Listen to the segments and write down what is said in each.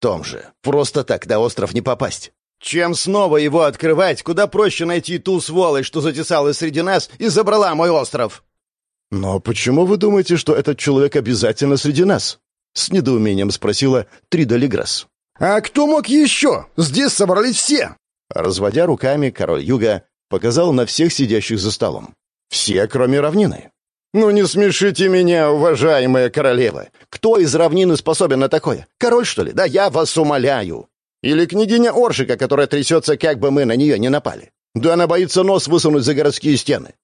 том же. Просто так на остров не попасть. Чем снова его открывать, куда проще найти ту сволочь, что затесалась среди нас и забрала мой остров. «Но почему вы думаете, что этот человек обязательно среди нас?» — с недоумением спросила Трида Леграсс. «А кто мог еще? Здесь собрались все!» Разводя руками, король юга показал на всех сидящих за столом. Все, кроме равнины. «Ну не смешите меня, уважаемая королева! Кто из равнины способен на такое? Король, что ли? Да я вас умоляю! Или княгиня Оршика, которая трясется, как бы мы на нее не напали? Да она боится нос высунуть за городские стены.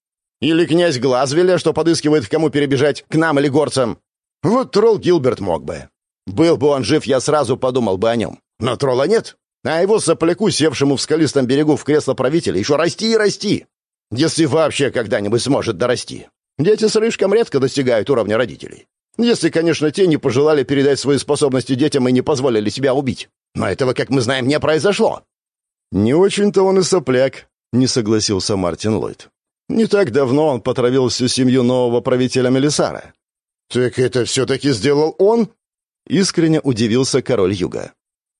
Или князь Глазвеля, что подыскивает, к кому перебежать, к нам или горцам. Вот тролл Гилберт мог бы. Был бы он жив, я сразу подумал бы о нем. Но тролла нет. А его сопляку, севшему в скалистом берегу в кресло правителя, еще расти и расти. Если вообще когда-нибудь сможет дорасти. Дети слишком редко достигают уровня родителей. Если, конечно, те не пожелали передать свои способности детям и не позволили себя убить. Но этого, как мы знаем, не произошло. «Не очень-то он и сопляк», — не согласился Мартин Ллойд. Не так давно он потравил всю семью нового правителя Мелисара. «Так это все-таки сделал он?» Искренне удивился король Юга.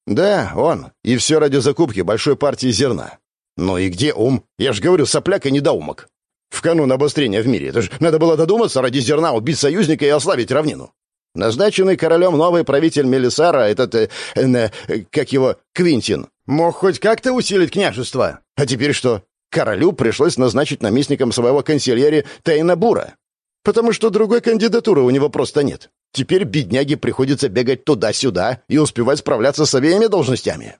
«Да, он. И все ради закупки большой партии зерна. Ну и где ум? Я же говорю, сопляк и недоумок. В канун обострения в мире. Это же надо было додуматься ради зерна убить союзника и ослабить равнину. Назначенный королем новый правитель Мелисара, этот, э, э, как его, Квинтин, мог хоть как-то усилить княжество. А теперь что? Королю пришлось назначить наместником своего консильери Тейна Бура. Потому что другой кандидатуры у него просто нет. Теперь бедняге приходится бегать туда-сюда и успевать справляться с обеими должностями.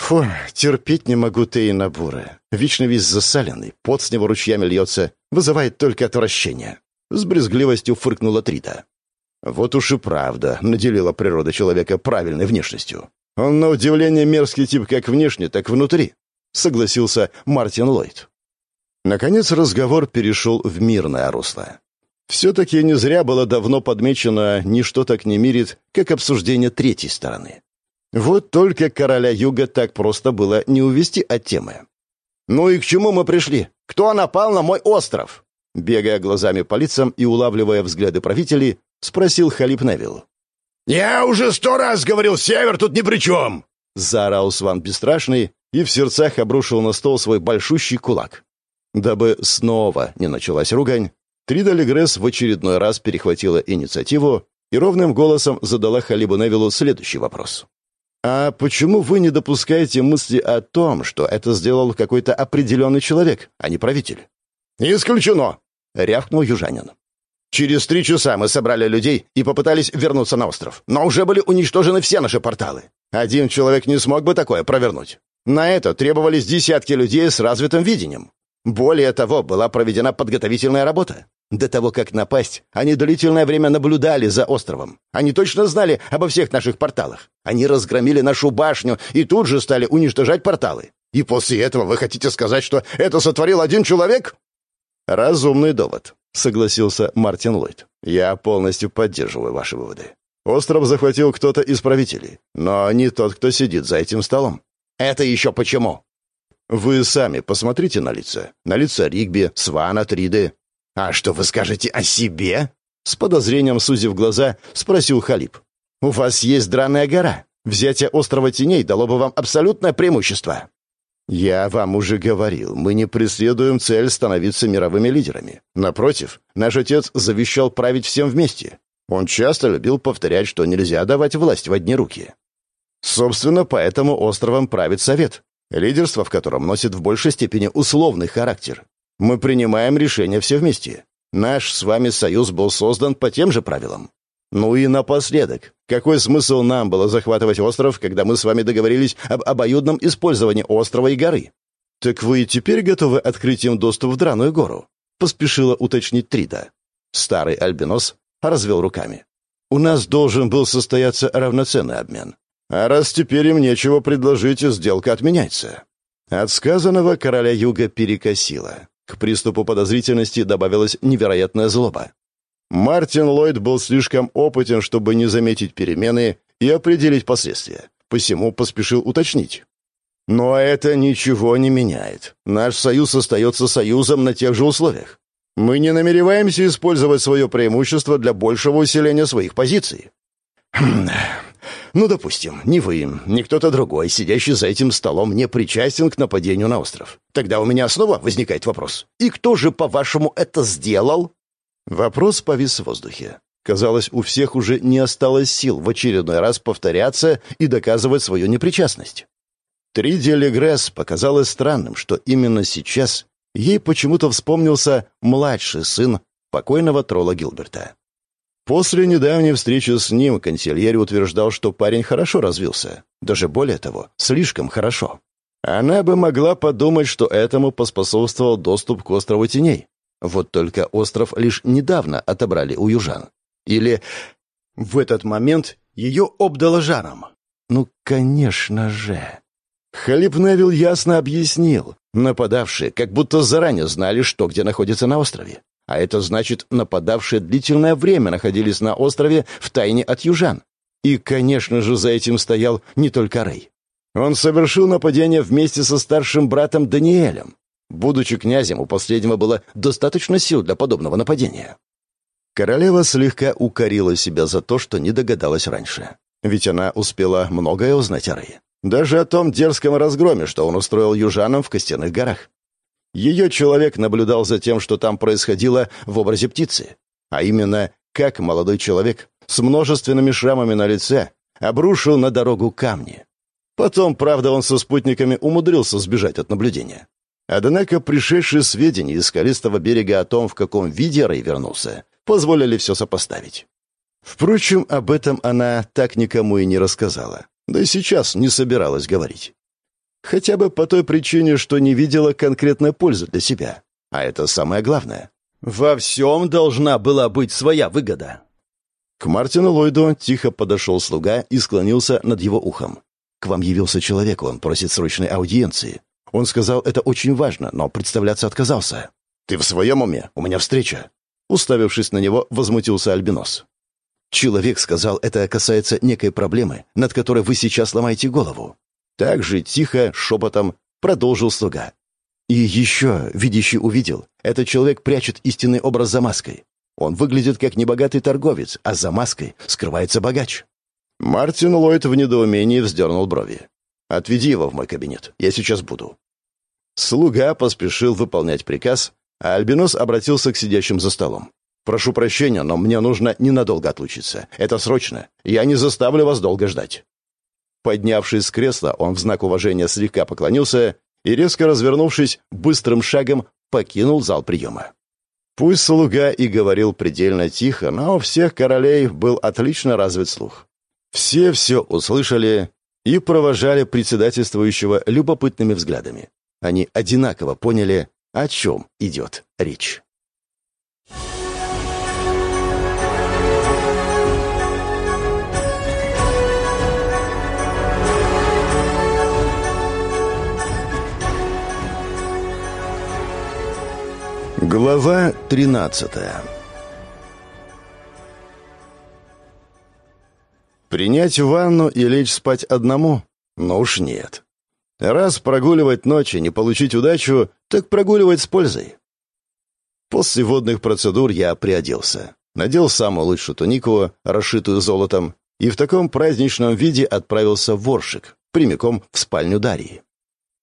Фу, терпеть не могу Тейна Бура. Вечно весь засаленный, пот с него ручьями льется, вызывает только отвращение. С брезгливостью фыркнула Трита. Вот уж и правда наделила природа человека правильной внешностью. Он, на удивление, мерзкий тип как внешне, так внутри. — согласился Мартин Ллойд. Наконец разговор перешел в мирное русло. Все-таки не зря было давно подмечено «ничто так не мирит», как обсуждение третьей стороны. Вот только короля юга так просто было не увести от темы. «Ну и к чему мы пришли? Кто напал на мой остров?» Бегая глазами по лицам и улавливая взгляды правителей, спросил Халип Невилл. «Я уже сто раз говорил, север тут ни при чем!» — заорал Сван Бесстрашный, и в сердцах обрушил на стол свой большущий кулак. Дабы снова не началась ругань, Трида Легресс в очередной раз перехватила инициативу и ровным голосом задала Халибу Невиллу следующий вопрос. «А почему вы не допускаете мысли о том, что это сделал какой-то определенный человек, а не правитель?» «Исключено!» — рявкнул южанин. «Через три часа мы собрали людей и попытались вернуться на остров, но уже были уничтожены все наши порталы. Один человек не смог бы такое провернуть. На это требовались десятки людей с развитым видением. Более того, была проведена подготовительная работа. До того, как напасть, они длительное время наблюдали за островом. Они точно знали обо всех наших порталах. Они разгромили нашу башню и тут же стали уничтожать порталы. И после этого вы хотите сказать, что это сотворил один человек? Разумный довод, согласился Мартин Ллойд. Я полностью поддерживаю ваши выводы. Остров захватил кто-то из правителей, но не тот, кто сидит за этим столом. Это еще почему? Вы сами посмотрите на лица. На лица Ригби, Свана, Триды. А что вы скажете о себе? С подозрением сузив глаза, спросил Халип. У вас есть драная гора. Взятие острова теней дало бы вам абсолютное преимущество. Я вам уже говорил, мы не преследуем цель становиться мировыми лидерами. Напротив, наш отец завещал править всем вместе. Он часто любил повторять, что нельзя давать власть в одни руки. Собственно, поэтому островом правит Совет, лидерство в котором носит в большей степени условный характер. Мы принимаем решения все вместе. Наш с вами союз был создан по тем же правилам. Ну и напоследок, какой смысл нам было захватывать остров, когда мы с вами договорились об обоюдном использовании острова и горы? Так вы и теперь готовы открыть им доступ в Драную гору? Поспешила уточнить Трида. Старый альбинос развел руками. У нас должен был состояться равноценный обмен. А раз теперь им нечего предложить, сделка отменяется. От сказанного короля юга перекосило. К приступу подозрительности добавилась невероятная злоба. Мартин Ллойд был слишком опытен, чтобы не заметить перемены и определить последствия. Посему поспешил уточнить. Но это ничего не меняет. Наш союз остается союзом на тех же условиях. Мы не намереваемся использовать свое преимущество для большего усиления своих позиций. Ну, допустим, не вы, ни кто-то другой, сидящий за этим столом, не причастен к нападению на остров. Тогда у меня снова возникает вопрос. И кто же, по-вашему, это сделал? Вопрос повис в воздухе. Казалось, у всех уже не осталось сил в очередной раз повторяться и доказывать свою непричастность. Триди Легресс показалось странным, что именно сейчас ей почему-то вспомнился младший сын покойного тролла Гилберта. После недавней встречи с ним консильери утверждал, что парень хорошо развился. Даже более того, слишком хорошо. Она бы могла подумать, что этому поспособствовал доступ к острову теней. Вот только остров лишь недавно отобрали у южан. Или в этот момент ее обдало жаром. Ну, конечно же. Халип Невилл ясно объяснил. Нападавшие как будто заранее знали, что где находится на острове. А это значит, нападавшие длительное время находились на острове в тайне от южан. И, конечно же, за этим стоял не только Рэй. Он совершил нападение вместе со старшим братом Даниэлем. Будучи князем, у последнего было достаточно сил для подобного нападения. Королева слегка укорила себя за то, что не догадалась раньше. Ведь она успела многое узнать о Рэе. Даже о том дерзком разгроме, что он устроил южанам в Костяных горах. Ее человек наблюдал за тем, что там происходило в образе птицы. А именно, как молодой человек с множественными шрамами на лице обрушил на дорогу камни. Потом, правда, он со спутниками умудрился сбежать от наблюдения. Однако пришедшие сведения из скалистого берега о том, в каком виде Рэй вернулся, позволили все сопоставить. Впрочем, об этом она так никому и не рассказала. Да и сейчас не собиралась говорить. Хотя бы по той причине, что не видела конкретной пользы для себя. А это самое главное. Во всем должна была быть своя выгода. К Мартину Ллойду тихо подошел слуга и склонился над его ухом. «К вам явился человек, он просит срочной аудиенции. Он сказал, это очень важно, но представляться отказался». «Ты в своем уме? У меня встреча». Уставившись на него, возмутился Альбинос. «Человек сказал, это касается некой проблемы, над которой вы сейчас ломаете голову. Так же тихо, шепотом продолжил слуга. И еще видящий увидел, этот человек прячет истинный образ за маской. Он выглядит как небогатый торговец, а за маской скрывается богач. Мартин Ллойд в недоумении вздернул брови. «Отведи его в мой кабинет. Я сейчас буду». Слуга поспешил выполнять приказ, а Альбинос обратился к сидящим за столом. «Прошу прощения, но мне нужно ненадолго отлучиться. Это срочно. Я не заставлю вас долго ждать». Поднявшись с кресла, он в знак уважения слегка поклонился и, резко развернувшись, быстрым шагом покинул зал приема. Пусть слуга и говорил предельно тихо, но у всех королей был отлично развит слух. Все все услышали и провожали председательствующего любопытными взглядами. Они одинаково поняли, о чем идет речь. Глава 13 Принять ванну и лечь спать одному? Ну уж нет. Раз прогуливать ночи, не получить удачу, так прогуливать с пользой. После водных процедур я приоделся. Надел самую лучшую тунику, расшитую золотом, и в таком праздничном виде отправился в Воршик, прямиком в спальню Дарьи.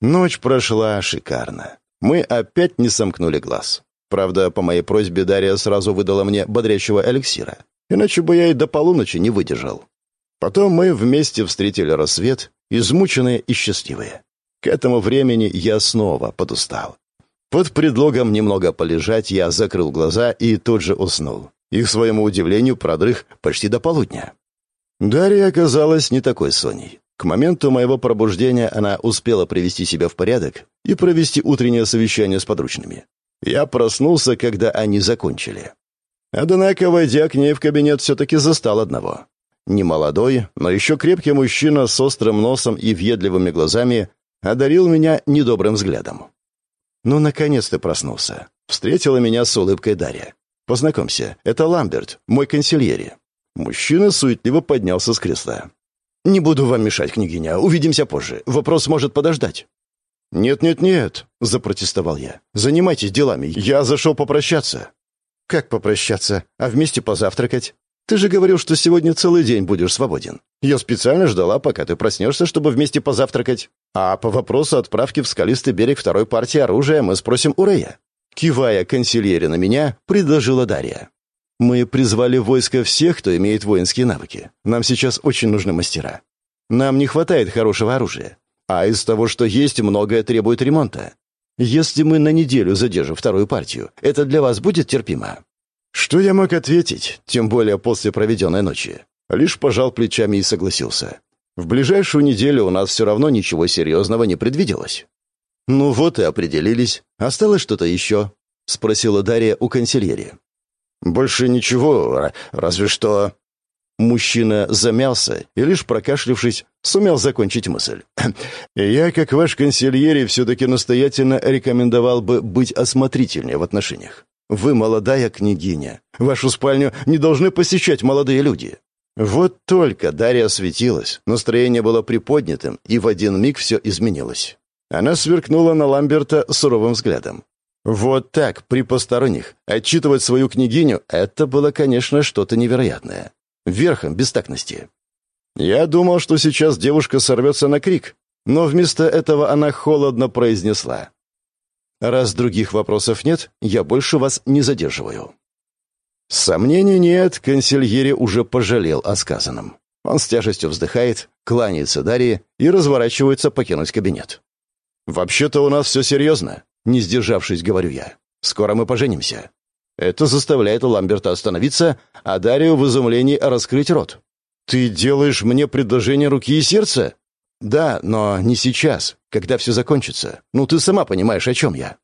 Ночь прошла шикарно. Мы опять не сомкнули глаз. Правда, по моей просьбе Дарья сразу выдала мне бодрящего эликсира. Иначе бы я и до полуночи не выдержал. Потом мы вместе встретили рассвет, измученные и счастливые. К этому времени я снова подустал. Под предлогом немного полежать я закрыл глаза и тут же уснул. И, к своему удивлению, продрых почти до полудня. Дарья оказалась не такой соней. К моменту моего пробуждения она успела привести себя в порядок и провести утреннее совещание с подручными. Я проснулся, когда они закончили. Однако, войдя к ней в кабинет, все-таки застал одного. Немолодой, но еще крепкий мужчина с острым носом и въедливыми глазами одарил меня недобрым взглядом. «Ну, наконец-то проснулся». Встретила меня с улыбкой Дарья. «Познакомься, это Ламберт, мой консильери». Мужчина суетливо поднялся с кресла. «Не буду вам мешать, княгиня. Увидимся позже. Вопрос может подождать». «Нет-нет-нет», — запротестовал я. «Занимайтесь делами. Я зашел попрощаться». «Как попрощаться? А вместе позавтракать?» Ты же говорил, что сегодня целый день будешь свободен. Я специально ждала, пока ты проснешься, чтобы вместе позавтракать. А по вопросу отправки в скалистый берег второй партии оружия мы спросим у Рэя». Кивая консильере на меня, предложила Дарья. «Мы призвали войско всех, кто имеет воинские навыки. Нам сейчас очень нужны мастера. Нам не хватает хорошего оружия. А из того, что есть, многое требует ремонта. Если мы на неделю задержим вторую партию, это для вас будет терпимо?» Что я мог ответить, тем более после проведенной ночи? Лишь пожал плечами и согласился. В ближайшую неделю у нас все равно ничего серьезного не предвиделось. «Ну вот и определились. Осталось что-то еще?» — спросила Дарья у консильери. «Больше ничего, разве что...» Мужчина замялся и, лишь прокашлившись, сумел закончить мысль. «Я, как ваш консильери, все-таки настоятельно рекомендовал бы быть осмотрительнее в отношениях. Вы молодая княгиня. Вашу спальню не должны посещать молодые люди». Вот только Дарья осветилась, настроение было приподнятым, и в один миг все изменилось. Она сверкнула на Ламберта суровым взглядом. Вот так, при посторонних, отчитывать свою княгиню — это было, конечно, что-то невероятное. Верхом бестактности. Я думал, что сейчас девушка сорвется на крик, но вместо этого она холодно произнесла. Раз других вопросов нет, я больше вас не задерживаю». Сомнений нет, консильери уже пожалел о сказанном. Он с тяжестью вздыхает, кланяется Дарье и разворачивается покинуть кабинет. «Вообще-то у нас все серьезно», — не сдержавшись, говорю я. «Скоро мы поженимся». Это заставляет Ламберта остановиться, а Дарью в изумлении раскрыть рот. «Ты делаешь мне предложение руки и сердца?» «Да, но не сейчас, когда все закончится. Ну, ты сама понимаешь, о чем я».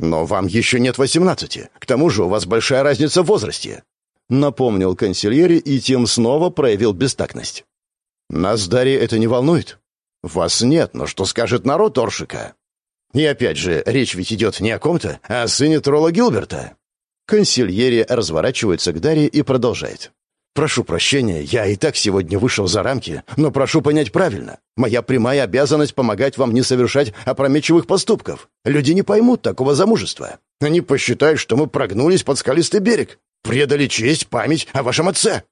«Но вам еще нет восемнадцати. К тому же у вас большая разница в возрасте», — напомнил консильери и тем снова проявил бестактность. «Нас, Дарья, это не волнует?» «Вас нет, но что скажет народ Оршика?» «И опять же, речь ведь идет не о ком-то, а о сыне тролла Гилберта». Консильери разворачивается к Дарье и продолжает. Прошу прощения, я и так сегодня вышел за рамки, но прошу понять правильно. Моя прямая обязанность помогать вам не совершать опрометчивых поступков. Люди не поймут такого замужества. Они посчитают, что мы прогнулись под скалистый берег, предали честь, память о вашем отце.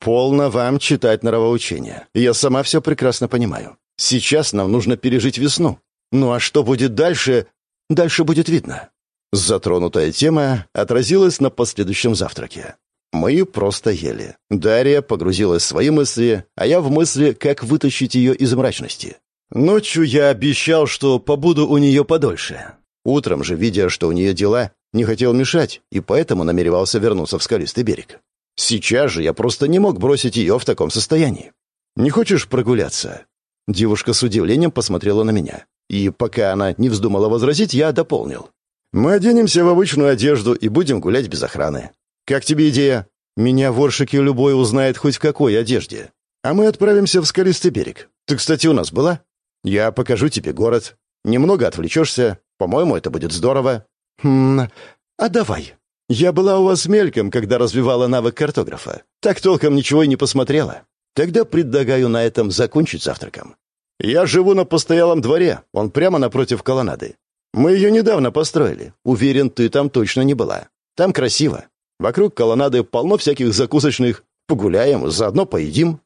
Полно вам читать норовоучения. Я сама все прекрасно понимаю. Сейчас нам нужно пережить весну. Ну а что будет дальше? Дальше будет видно. Затронутая тема отразилась на последующем завтраке. Мы просто ели. Дарья погрузилась в свои мысли, а я в мысли, как вытащить ее из мрачности. Ночью я обещал, что побуду у нее подольше. Утром же, видя, что у нее дела, не хотел мешать, и поэтому намеревался вернуться в скалистый берег. Сейчас же я просто не мог бросить ее в таком состоянии. «Не хочешь прогуляться?» Девушка с удивлением посмотрела на меня. И пока она не вздумала возразить, я дополнил. «Мы оденемся в обычную одежду и будем гулять без охраны. «Как тебе идея? Меня в Оршике любой узнает хоть в какой одежде. А мы отправимся в скалистый берег. Ты, кстати, у нас была? Я покажу тебе город. Немного отвлечешься. По-моему, это будет здорово». «Хм, а давай. Я была у вас мельком, когда развивала навык картографа. Так толком ничего и не посмотрела. Тогда предлагаю на этом закончить завтраком. Я живу на постоялом дворе, он прямо напротив колоннады. Мы ее недавно построили. Уверен, ты там точно не была. Там красиво. Вокруг колоннады полно всяких закусочных. Погуляем, заодно поедим».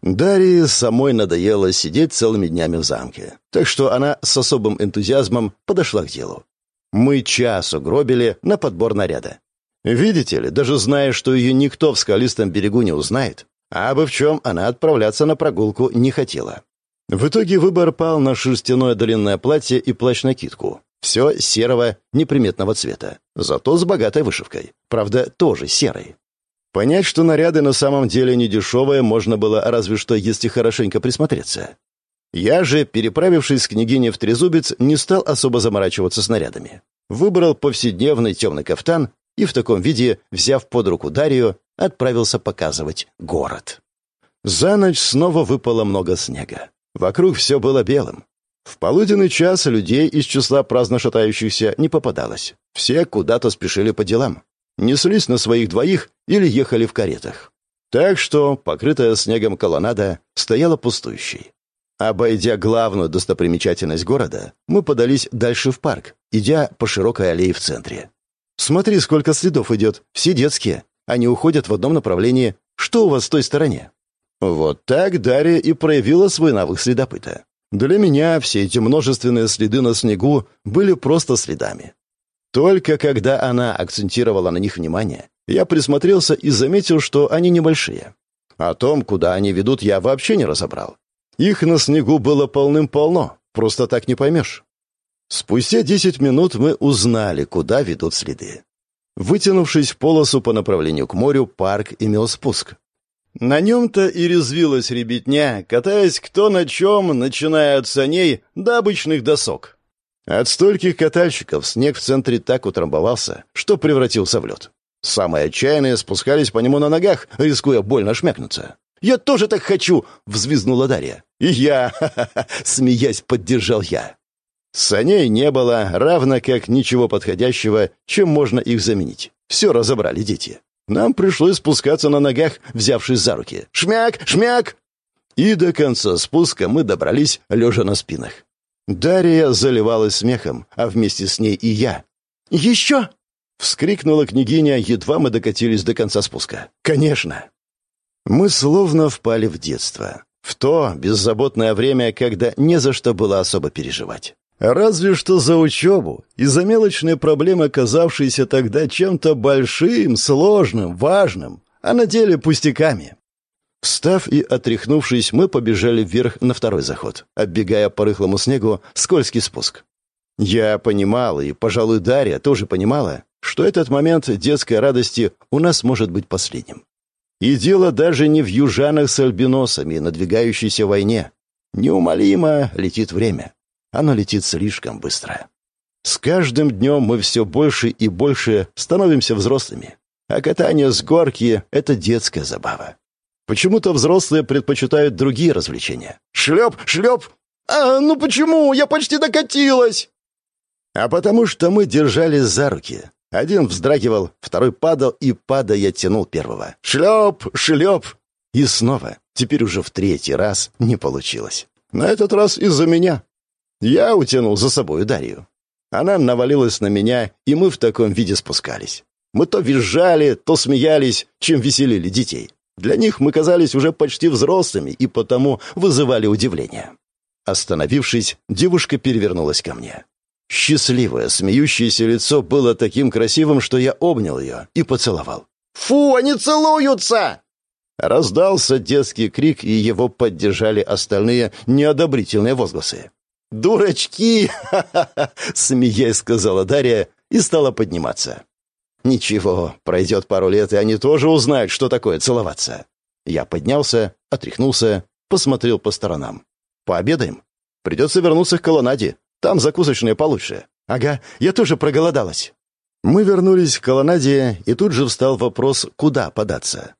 Дарье самой надоело сидеть целыми днями в замке, так что она с особым энтузиазмом подошла к делу. Мы час угробили на подбор наряда. Видите ли, даже зная, что ее никто в скалистом берегу не узнает, а обо в чем она отправляться на прогулку не хотела. В итоге выбор пал на шерстяное длинное платье и плащ-накидку. Все серого, неприметного цвета, зато с богатой вышивкой. Правда, тоже серой. Понять, что наряды на самом деле не дешевые, можно было разве что, если хорошенько присмотреться. Я же, переправившись с княгиней в Трезубец, не стал особо заморачиваться с нарядами. Выбрал повседневный темный кафтан и в таком виде, взяв под руку Дарью, отправился показывать город. За ночь снова выпало много снега. Вокруг все было белым. В полуденный час людей из числа праздно шатающихся не попадалось. Все куда-то спешили по делам. Неслись на своих двоих или ехали в каретах. Так что покрытая снегом колоннада стояла пустующей. Обойдя главную достопримечательность города, мы подались дальше в парк, идя по широкой аллее в центре. «Смотри, сколько следов идет, все детские. Они уходят в одном направлении. Что у вас в той стороне?» Вот так Дарья и проявила свой навык следопыта. Для меня все эти множественные следы на снегу были просто следами. Только когда она акцентировала на них внимание, я присмотрелся и заметил, что они небольшие. О том, куда они ведут, я вообще не разобрал. Их на снегу было полным-полно, просто так не поймешь. Спустя десять минут мы узнали, куда ведут следы. Вытянувшись в полосу по направлению к морю, парк имел спуск. На нем-то и резвилась ребятня, катаясь кто на чем, начиная от саней до обычных досок. От стольких катальщиков снег в центре так утрамбовался, что превратился в лед. Самые отчаянные спускались по нему на ногах, рискуя больно шмякнуться. «Я тоже так хочу!» — взвизгнула Дарья. «И я!» — смеясь, поддержал я. Саней не было, равно как ничего подходящего, чем можно их заменить. Все разобрали дети. Нам пришлось спускаться на ногах, взявшись за руки. «Шмяк! Шмяк!» И до конца спуска мы добрались, лежа на спинах. Дарья заливалась смехом, а вместе с ней и я. «Еще!» — вскрикнула княгиня, едва мы докатились до конца спуска. «Конечно!» Мы словно впали в детство. В то беззаботное время, когда не за что было особо переживать. Разве что за учебу и за мелочные проблемы, казавшиеся тогда чем-то большим, сложным, важным, а на деле пустяками. Встав и отряхнувшись, мы побежали вверх на второй заход, оббегая по рыхлому снегу скользкий спуск. Я понимал, и, пожалуй, Дарья тоже понимала, что этот момент детской радости у нас может быть последним. И дело даже не в южанах с альбиносами, надвигающейся войне. Неумолимо летит время. Оно летит слишком быстро. С каждым днем мы все больше и больше становимся взрослыми. А катание с горки — это детская забава. Почему-то взрослые предпочитают другие развлечения. «Шлеп! Шлеп! А, ну почему? Я почти докатилась!» А потому что мы держались за руки. Один вздрагивал, второй падал и, падая, тянул первого. «Шлеп! Шлеп!» И снова, теперь уже в третий раз, не получилось. На этот раз из-за меня. Я утянул за собой Дарью. Она навалилась на меня, и мы в таком виде спускались. Мы то визжали, то смеялись, чем веселили детей. Для них мы казались уже почти взрослыми и потому вызывали удивление. Остановившись, девушка перевернулась ко мне. Счастливое, смеющееся лицо было таким красивым, что я обнял ее и поцеловал. «Фу, они целуются!» Раздался детский крик, и его поддержали остальные неодобрительные возгласы. «Дурачки!» — смеясь сказала Дарья и стала подниматься. Ничего, пройдет пару лет, и они тоже узнают, что такое целоваться. Я поднялся, отряхнулся, посмотрел по сторонам. Пообедаем? Придется вернуться к колоннаде. Там закусочные получше. Ага, я тоже проголодалась. Мы вернулись к колоннаде, и тут же встал вопрос, куда податься.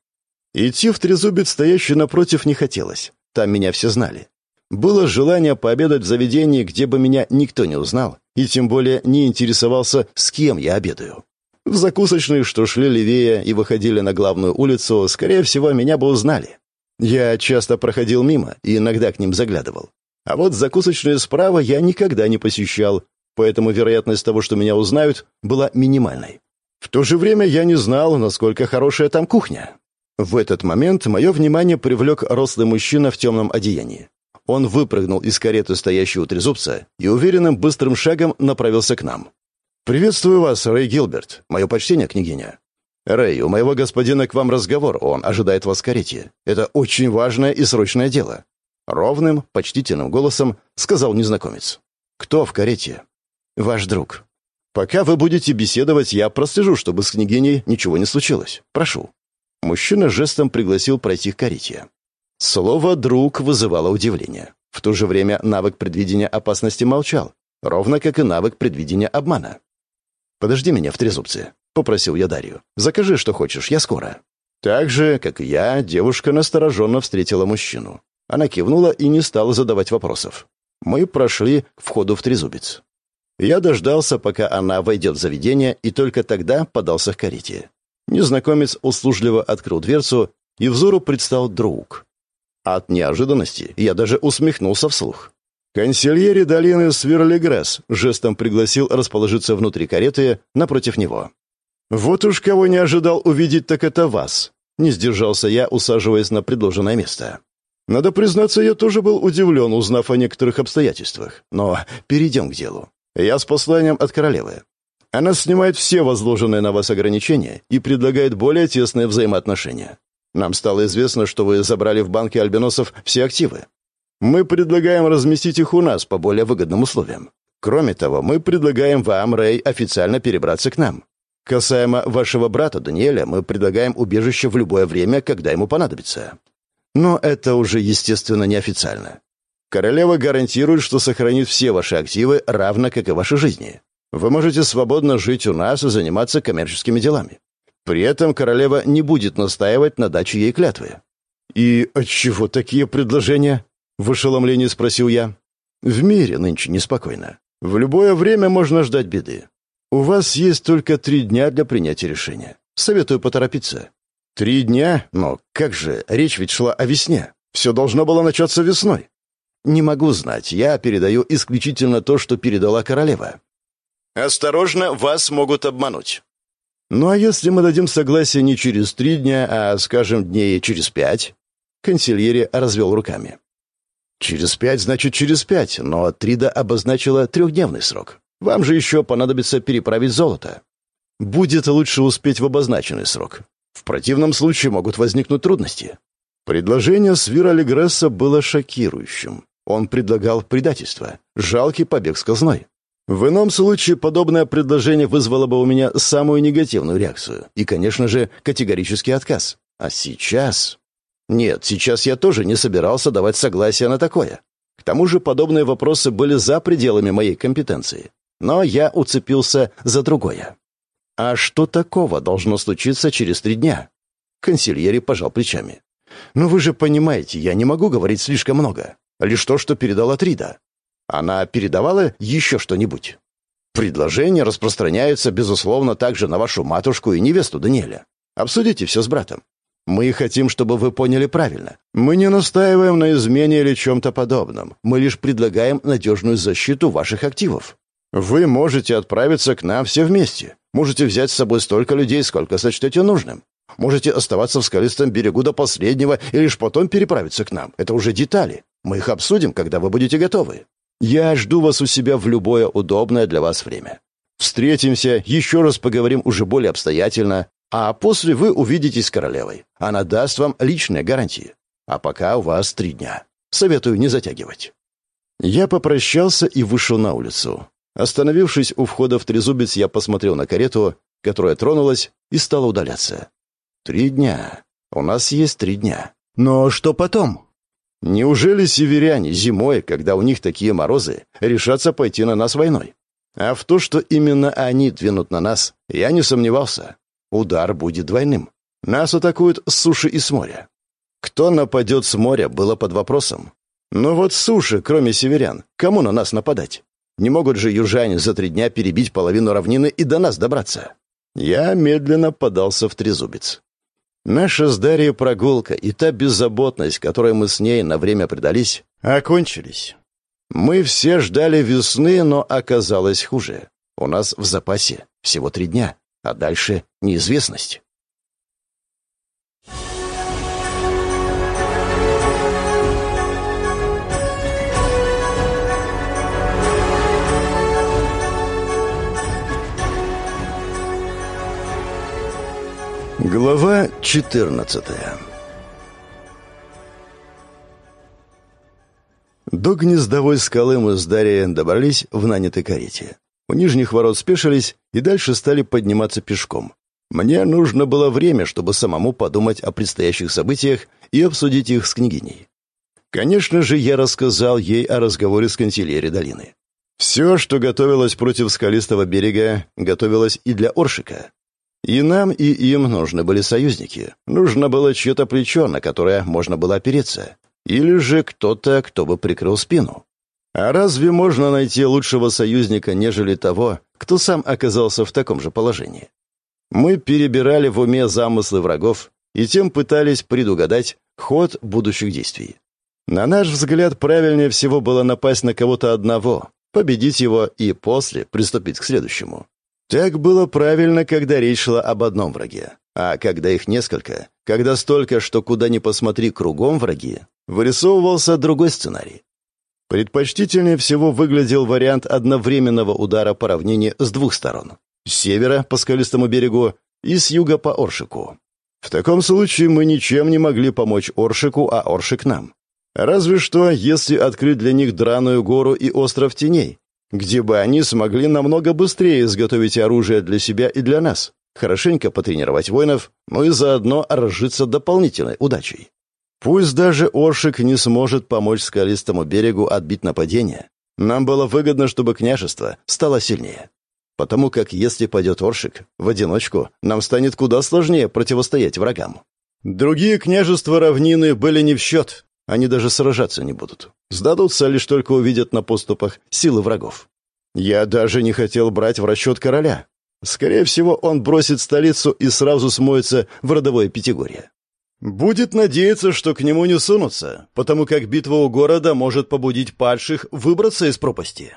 Идти в трезубец, стоящий напротив, не хотелось. Там меня все знали. Было желание пообедать в заведении, где бы меня никто не узнал, и тем более не интересовался, с кем я обедаю. В закусочных, что шли левее и выходили на главную улицу, скорее всего, меня бы узнали. Я часто проходил мимо и иногда к ним заглядывал. А вот закусочные справа я никогда не посещал, поэтому вероятность того, что меня узнают, была минимальной. В то же время я не знал, насколько хорошая там кухня. В этот момент мое внимание привлек рослый мужчина в темном одеянии. Он выпрыгнул из кареты, стоящей у трезубца, и уверенным быстрым шагом направился к нам. «Приветствую вас, Рэй Гилберт. Мое почтение, княгиня». «Рэй, у моего господина к вам разговор. Он ожидает вас в карете. Это очень важное и срочное дело». Ровным, почтительным голосом сказал незнакомец. «Кто в карете?» «Ваш друг». «Пока вы будете беседовать, я прослежу, чтобы с княгиней ничего не случилось. Прошу». Мужчина жестом пригласил пройти к карете. Слово «друг» вызывало удивление. В то же время навык предвидения опасности молчал, ровно как и навык предвидения обмана. «Подожди меня в трезубце», — попросил я Дарью. «Закажи, что хочешь, я скоро». Так же, как и я, девушка настороженно встретила мужчину. Она кивнула и не стала задавать вопросов. Мы прошли к входу в трезубец. Я дождался, пока она войдет в заведение, и только тогда подался к карете. Незнакомец услужливо открыл дверцу, и взору предстал друг. От неожиданности я даже усмехнулся вслух. Консильери долины Сверлигресс жестом пригласил расположиться внутри кареты напротив него. «Вот уж кого не ожидал увидеть, так это вас». Не сдержался я, усаживаясь на предложенное место. Надо признаться, я тоже был удивлен, узнав о некоторых обстоятельствах. Но перейдем к делу. Я с посланием от королевы. Она снимает все возложенные на вас ограничения и предлагает более тесные взаимоотношения. Нам стало известно, что вы забрали в банке альбиносов все активы. Мы предлагаем разместить их у нас по более выгодным условиям. Кроме того, мы предлагаем вам, Рэй, официально перебраться к нам. Касаемо вашего брата Даниэля, мы предлагаем убежище в любое время, когда ему понадобится. Но это уже, естественно, неофициально. Королева гарантирует, что сохранит все ваши активы, равно как и ваши жизни. Вы можете свободно жить у нас и заниматься коммерческими делами. При этом королева не будет настаивать на даче ей клятвы. «И отчего такие предложения?» — в ошеломлении спросил я. «В мире нынче неспокойно. В любое время можно ждать беды. У вас есть только три дня для принятия решения. Советую поторопиться». «Три дня? Но как же, речь ведь шла о весне. Все должно было начаться весной». «Не могу знать. Я передаю исключительно то, что передала королева. Осторожно, вас могут обмануть. Ну а если мы дадим согласие не через три дня, а, скажем, дней через пять? Консильери развел руками. Через пять значит через пять, но Трида обозначила трехдневный срок. Вам же еще понадобится переправить золото. Будет лучше успеть в обозначенный срок. В противном случае могут возникнуть трудности. Предложение Свира Легресса было шокирующим. Он предлагал предательство, жалкий побег с казной. В ином случае подобное предложение вызвало бы у меня самую негативную реакцию и, конечно же, категорический отказ. А сейчас... Нет, сейчас я тоже не собирался давать согласие на такое. К тому же подобные вопросы были за пределами моей компетенции. Но я уцепился за другое. А что такого должно случиться через три дня? Консильери пожал плечами. «Ну вы же понимаете, я не могу говорить слишком много. Лишь то, что передала Трида. Она передавала еще что-нибудь? Предложения распространяются, безусловно, также на вашу матушку и невесту Даниэля. Обсудите все с братом. Мы хотим, чтобы вы поняли правильно. Мы не настаиваем на измене или чем-то подобном. Мы лишь предлагаем надежную защиту ваших активов. Вы можете отправиться к нам все вместе. Можете взять с собой столько людей, сколько сочтете нужным. Можете оставаться в скалистом берегу до последнего и лишь потом переправиться к нам. Это уже детали. Мы их обсудим, когда вы будете готовы. Я жду вас у себя в любое удобное для вас время. Встретимся, еще раз поговорим уже более обстоятельно, а после вы увидитесь с королевой. Она даст вам личные гарантии. А пока у вас три дня. Советую не затягивать». Я попрощался и вышел на улицу. Остановившись у входа в Трезубец, я посмотрел на карету, которая тронулась, и стала удаляться. «Три дня. У нас есть три дня. Но что потом?» Неужели северяне зимой, когда у них такие морозы, решатся пойти на нас войной? А в то, что именно они двинут на нас, я не сомневался. Удар будет двойным. Нас атакуют с суши и с моря. Кто нападет с моря, было под вопросом. Но вот с суши, кроме северян, кому на нас нападать? Не могут же южане за три дня перебить половину равнины и до нас добраться. Я медленно подался в трезубец. Наша с Дарьей прогулка и та беззаботность, которой мы с ней на время предались, окончились. Мы все ждали весны, но оказалось хуже. У нас в запасе всего три дня, а дальше неизвестность. Глава 14 До гнездовой скалы мы с Дарьей добрались в нанятой карете. У нижних ворот спешились и дальше стали подниматься пешком. Мне нужно было время, чтобы самому подумать о предстоящих событиях и обсудить их с княгиней. Конечно же, я рассказал ей о разговоре с канцелярией долины. Все, что готовилось против скалистого берега, готовилось и для Оршика. И нам, и им нужны были союзники. Нужно было чье-то плечо, на которое можно было опереться. Или же кто-то, кто бы прикрыл спину. А разве можно найти лучшего союзника, нежели того, кто сам оказался в таком же положении? Мы перебирали в уме замыслы врагов и тем пытались предугадать ход будущих действий. На наш взгляд, правильнее всего было напасть на кого-то одного, победить его и после приступить к следующему. Так было правильно, когда речь шла об одном враге. А когда их несколько, когда столько, что куда ни посмотри кругом враги, вырисовывался другой сценарий. Предпочтительнее всего выглядел вариант одновременного удара по равнине с двух сторон. С севера по скалистому берегу и с юга по Оршику. В таком случае мы ничем не могли помочь Оршику, а Оршик нам. Разве что, если открыть для них Драную гору и Остров Теней, где бы они смогли намного быстрее изготовить оружие для себя и для нас, хорошенько потренировать воинов, ну и заодно разжиться дополнительной удачей. Пусть даже Оршик не сможет помочь скалистому берегу отбить нападение, нам было выгодно, чтобы княжество стало сильнее. Потому как если пойдет Оршик, в одиночку нам станет куда сложнее противостоять врагам. Другие княжества равнины были не в счет, они даже сражаться не будут. Сдадутся, лишь только увидят на поступах силы врагов. Я даже не хотел брать в расчет короля. Скорее всего, он бросит столицу и сразу смоется в родовое Пятигорье. Будет надеяться, что к нему не сунутся, потому как битва у города может побудить падших выбраться из пропасти.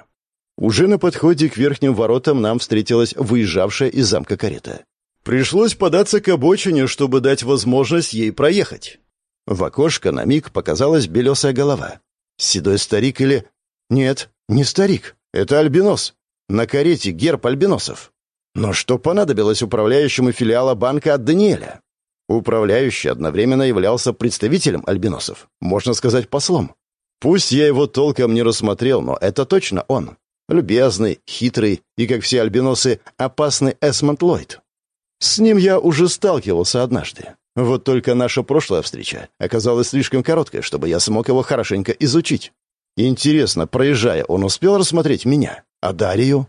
Уже на подходе к верхним воротам нам встретилась выезжавшая из замка карета. Пришлось податься к обочине, чтобы дать возможность ей проехать. В окошко на миг показалась белесая голова. Седой старик или... Нет, не старик. Это альбинос. На карете герб альбиносов. Но что понадобилось управляющему филиала банка от Даниэля? Управляющий одновременно являлся представителем альбиносов, можно сказать, послом. Пусть я его толком не рассмотрел, но это точно он. Любезный, хитрый и, как все альбиносы, опасный Эсмонд Ллойд. С ним я уже сталкивался однажды. Вот только наша прошлая встреча оказалась слишком короткой, чтобы я смог его хорошенько изучить. Интересно, проезжая, он успел рассмотреть меня? А Дарью?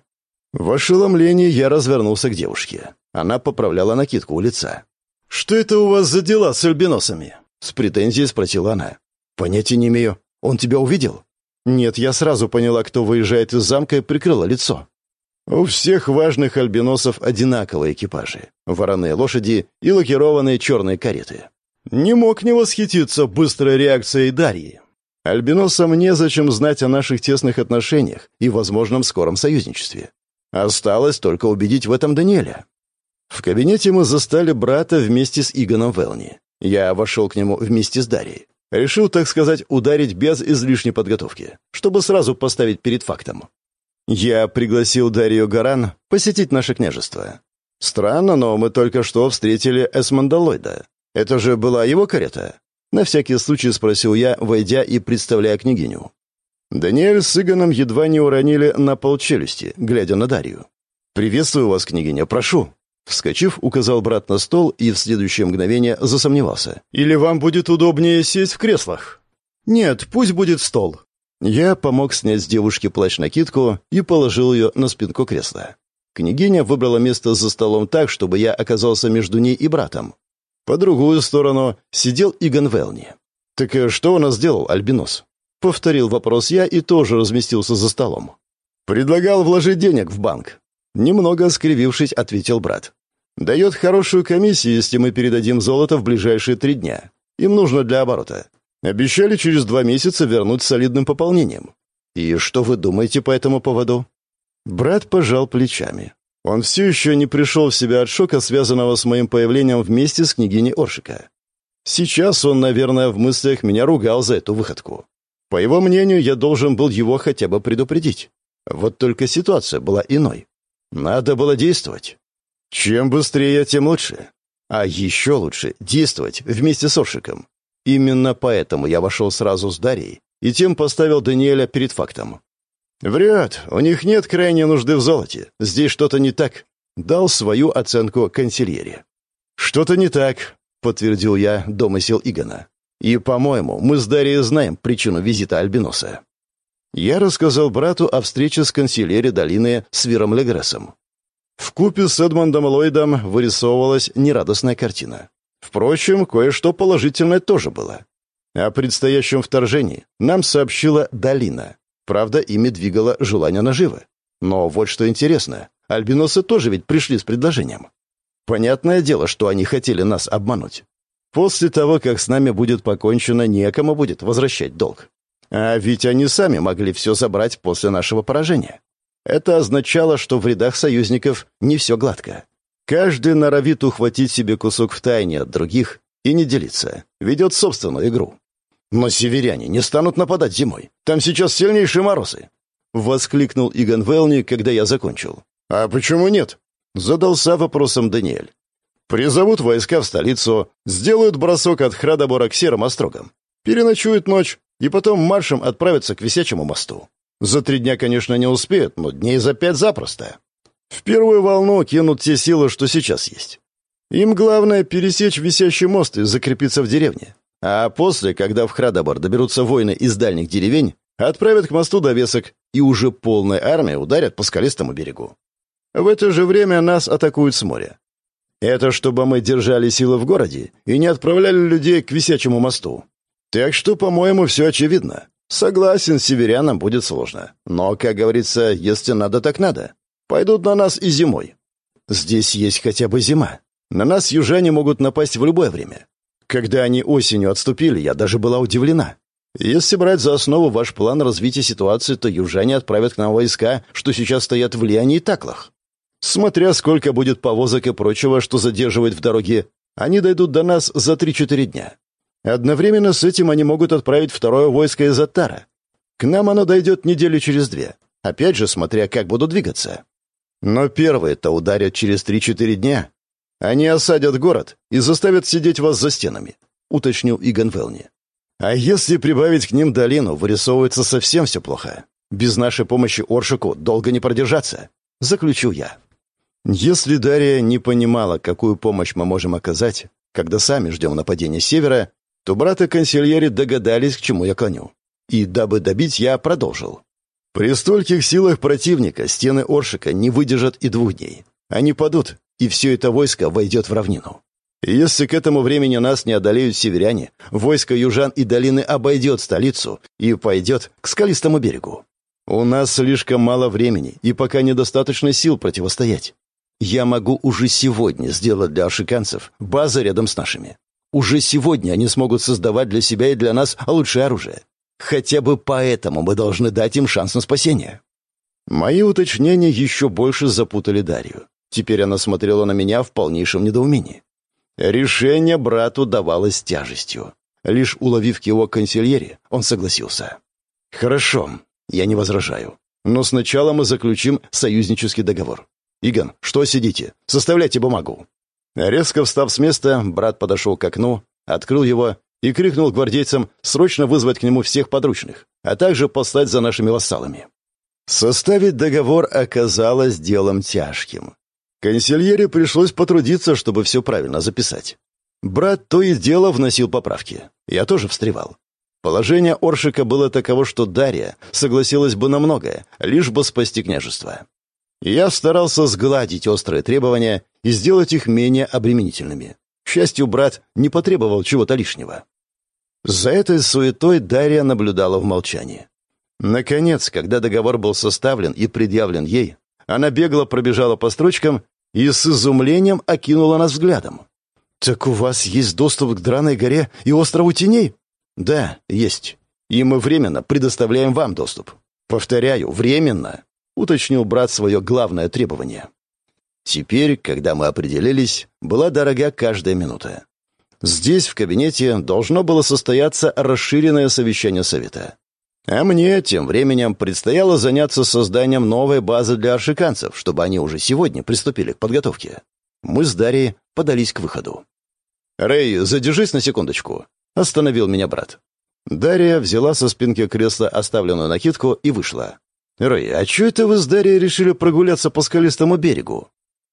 В ошеломлении я развернулся к девушке. Она поправляла накидку у лица. «Что это у вас за дела с альбиносами?» С претензией спросила она. «Понятия не имею. Он тебя увидел?» «Нет, я сразу поняла, кто выезжает из замка и прикрыла лицо. У всех важных альбиносов одинаковые экипажи. Вороные лошади и лакированные черные кареты. Не мог не восхититься быстрой реакцией Дарьи. Альбиносам незачем знать о наших тесных отношениях и возможном скором союзничестве. Осталось только убедить в этом Даниэля. В кабинете мы застали брата вместе с Игоном Велни. Я вошел к нему вместе с Дарьей. Решил, так сказать, ударить без излишней подготовки, чтобы сразу поставить перед фактом. Я пригласил Дарью Гаран посетить наше княжество. Странно, но мы только что встретили Эсмонда Ллойда. Это же была его карета? На всякий случай спросил я, войдя и представляя княгиню. Даниэль с Игоном едва не уронили на пол челюсти, глядя на Дарью. «Приветствую вас, княгиня, прошу». Вскочив, указал брат на стол и в следующее мгновение засомневался. «Или вам будет удобнее сесть в креслах?» «Нет, пусть будет стол», я помог снять с девушки плащ-накидку и положил ее на спинку кресла. Княгиня выбрала место за столом так, чтобы я оказался между ней и братом. По другую сторону сидел Игон Велни. «Так э, что у нас сделал Альбинос?» Повторил вопрос я и тоже разместился за столом. «Предлагал вложить денег в банк». Немного скривившись, ответил брат. «Дает хорошую комиссию, если мы передадим золото в ближайшие три дня. Им нужно для оборота. Обещали через два месяца вернуть солидным пополнением. И что вы думаете по этому поводу?» Брат пожал плечами. Он все еще не пришел в себя от шока, связанного с моим появлением вместе с княгиней Оршика. Сейчас он, наверное, в мыслях меня ругал за эту выходку. По его мнению, я должен был его хотя бы предупредить. Вот только ситуация была иной. Надо было действовать. Чем быстрее, тем лучше. А еще лучше действовать вместе с Оршиком. Именно поэтому я вошел сразу с Дарьей и тем поставил Даниэля перед фактом. «Вряд, у них нет крайней нужды в золоте. Здесь что-то не так», — дал свою оценку консильере. «Что-то не так», — подтвердил я домысел Игона. «И, по-моему, мы с Дарьей знаем причину визита Альбиноса». Я рассказал брату о встрече с консильере долины с Виром Легрессом. В купе с Эдмондом Ллойдом вырисовывалась нерадостная картина. Впрочем, кое-что положительное тоже было. О предстоящем вторжении нам сообщила Долина. Правда, ими двигало желание наживы. Но вот что интересно, альбиносы тоже ведь пришли с предложением. Понятное дело, что они хотели нас обмануть. После того, как с нами будет покончено, некому будет возвращать долг. А ведь они сами могли все забрать после нашего поражения. Это означало, что в рядах союзников не все гладко. Каждый норовит ухватить себе кусок в тайне от других и не делиться, ведет собственную игру. «Но северяне не станут нападать зимой. Там сейчас сильнейшие морозы!» — воскликнул Иган Велни, когда я закончил. «А почему нет?» — задался вопросом Даниэль. «Призовут войска в столицу, сделают бросок от Храдобора к Серым острогам, переночуют ночь и потом маршем отправятся к Висячему мосту. За три дня, конечно, не успеют, но дней за пять запросто. В первую волну кинут те силы, что сейчас есть. Им главное пересечь висящий мост и закрепиться в деревне. А после, когда в Храдобор доберутся воины из дальних деревень, отправят к мосту довесок и уже полной армией ударят по скалистому берегу. В это же время нас атакуют с моря. Это чтобы мы держали силы в городе и не отправляли людей к висячему мосту. Так что, по-моему, все очевидно. Согласен, северянам будет сложно. Но, как говорится, если надо, так надо. Пойдут на нас и зимой. Здесь есть хотя бы зима. На нас южане могут напасть в любое время. Когда они осенью отступили, я даже была удивлена. Если брать за основу ваш план развития ситуации, то южане отправят к нам войска, что сейчас стоят в Лиане и Таклах. Смотря сколько будет повозок и прочего, что задерживает в дороге, они дойдут до нас за 3-4 дня. Одновременно с этим они могут отправить второе войско из Аттара. К нам оно дойдет недели через две. Опять же, смотря как будут двигаться. Но первые-то ударят через 3-4 дня. Они осадят город и заставят сидеть вас за стенами, уточнил Иган Велни. А если прибавить к ним долину, вырисовывается совсем все плохо. Без нашей помощи Оршику долго не продержаться, заключил я. Если Дарья не понимала, какую помощь мы можем оказать, когда сами ждем нападения севера, то брата-консильери догадались, к чему я клоню. И дабы добить, я продолжил. При стольких силах противника стены Оршика не выдержат и двух дней. Они падут, и все это войско войдет в равнину. если к этому времени нас не одолеют северяне, войско южан и долины обойдет столицу и пойдет к скалистому берегу. У нас слишком мало времени и пока недостаточно сил противостоять. Я могу уже сегодня сделать для ашиканцев базы рядом с нашими. Уже сегодня они смогут создавать для себя и для нас лучшее оружие. Хотя бы поэтому мы должны дать им шанс на спасение. Мои уточнения еще больше запутали Дарью. Теперь она смотрела на меня в полнейшем недоумении. Решение брату давалось тяжестью. Лишь уловив его консильере, он согласился. «Хорошо, я не возражаю. Но сначала мы заключим союзнический договор. «Игон, что сидите? Составляйте бумагу». Резко встав с места, брат подошел к окну, открыл его и крикнул гвардейцам срочно вызвать к нему всех подручных, а также послать за нашими вассалами. Составить договор оказалось делом тяжким. Консильере пришлось потрудиться, чтобы все правильно записать. Брат то и дело вносил поправки. Я тоже встревал. Положение Оршика было таково, что Дарья согласилась бы на многое, лишь бы спасти княжество. Я старался сгладить острые требования и сделать их менее обременительными. К счастью, брат не потребовал чего-то лишнего. За этой суетой Дарья наблюдала в молчании. Наконец, когда договор был составлен и предъявлен ей, она бегло пробежала по строчкам и с изумлением окинула нас взглядом. «Так у вас есть доступ к Драной горе и острову Теней?» «Да, есть. И мы временно предоставляем вам доступ. Повторяю, временно уточнил брат свое главное требование. Теперь, когда мы определились, была дорога каждая минута. Здесь, в кабинете, должно было состояться расширенное совещание совета. А мне, тем временем, предстояло заняться созданием новой базы для аршиканцев, чтобы они уже сегодня приступили к подготовке. Мы с Дарьей подались к выходу. «Рэй, задержись на секундочку», — остановил меня брат. Дарья взяла со спинки кресла оставленную накидку и вышла. «Рэй, а чё это вы с Дарьей решили прогуляться по скалистому берегу?»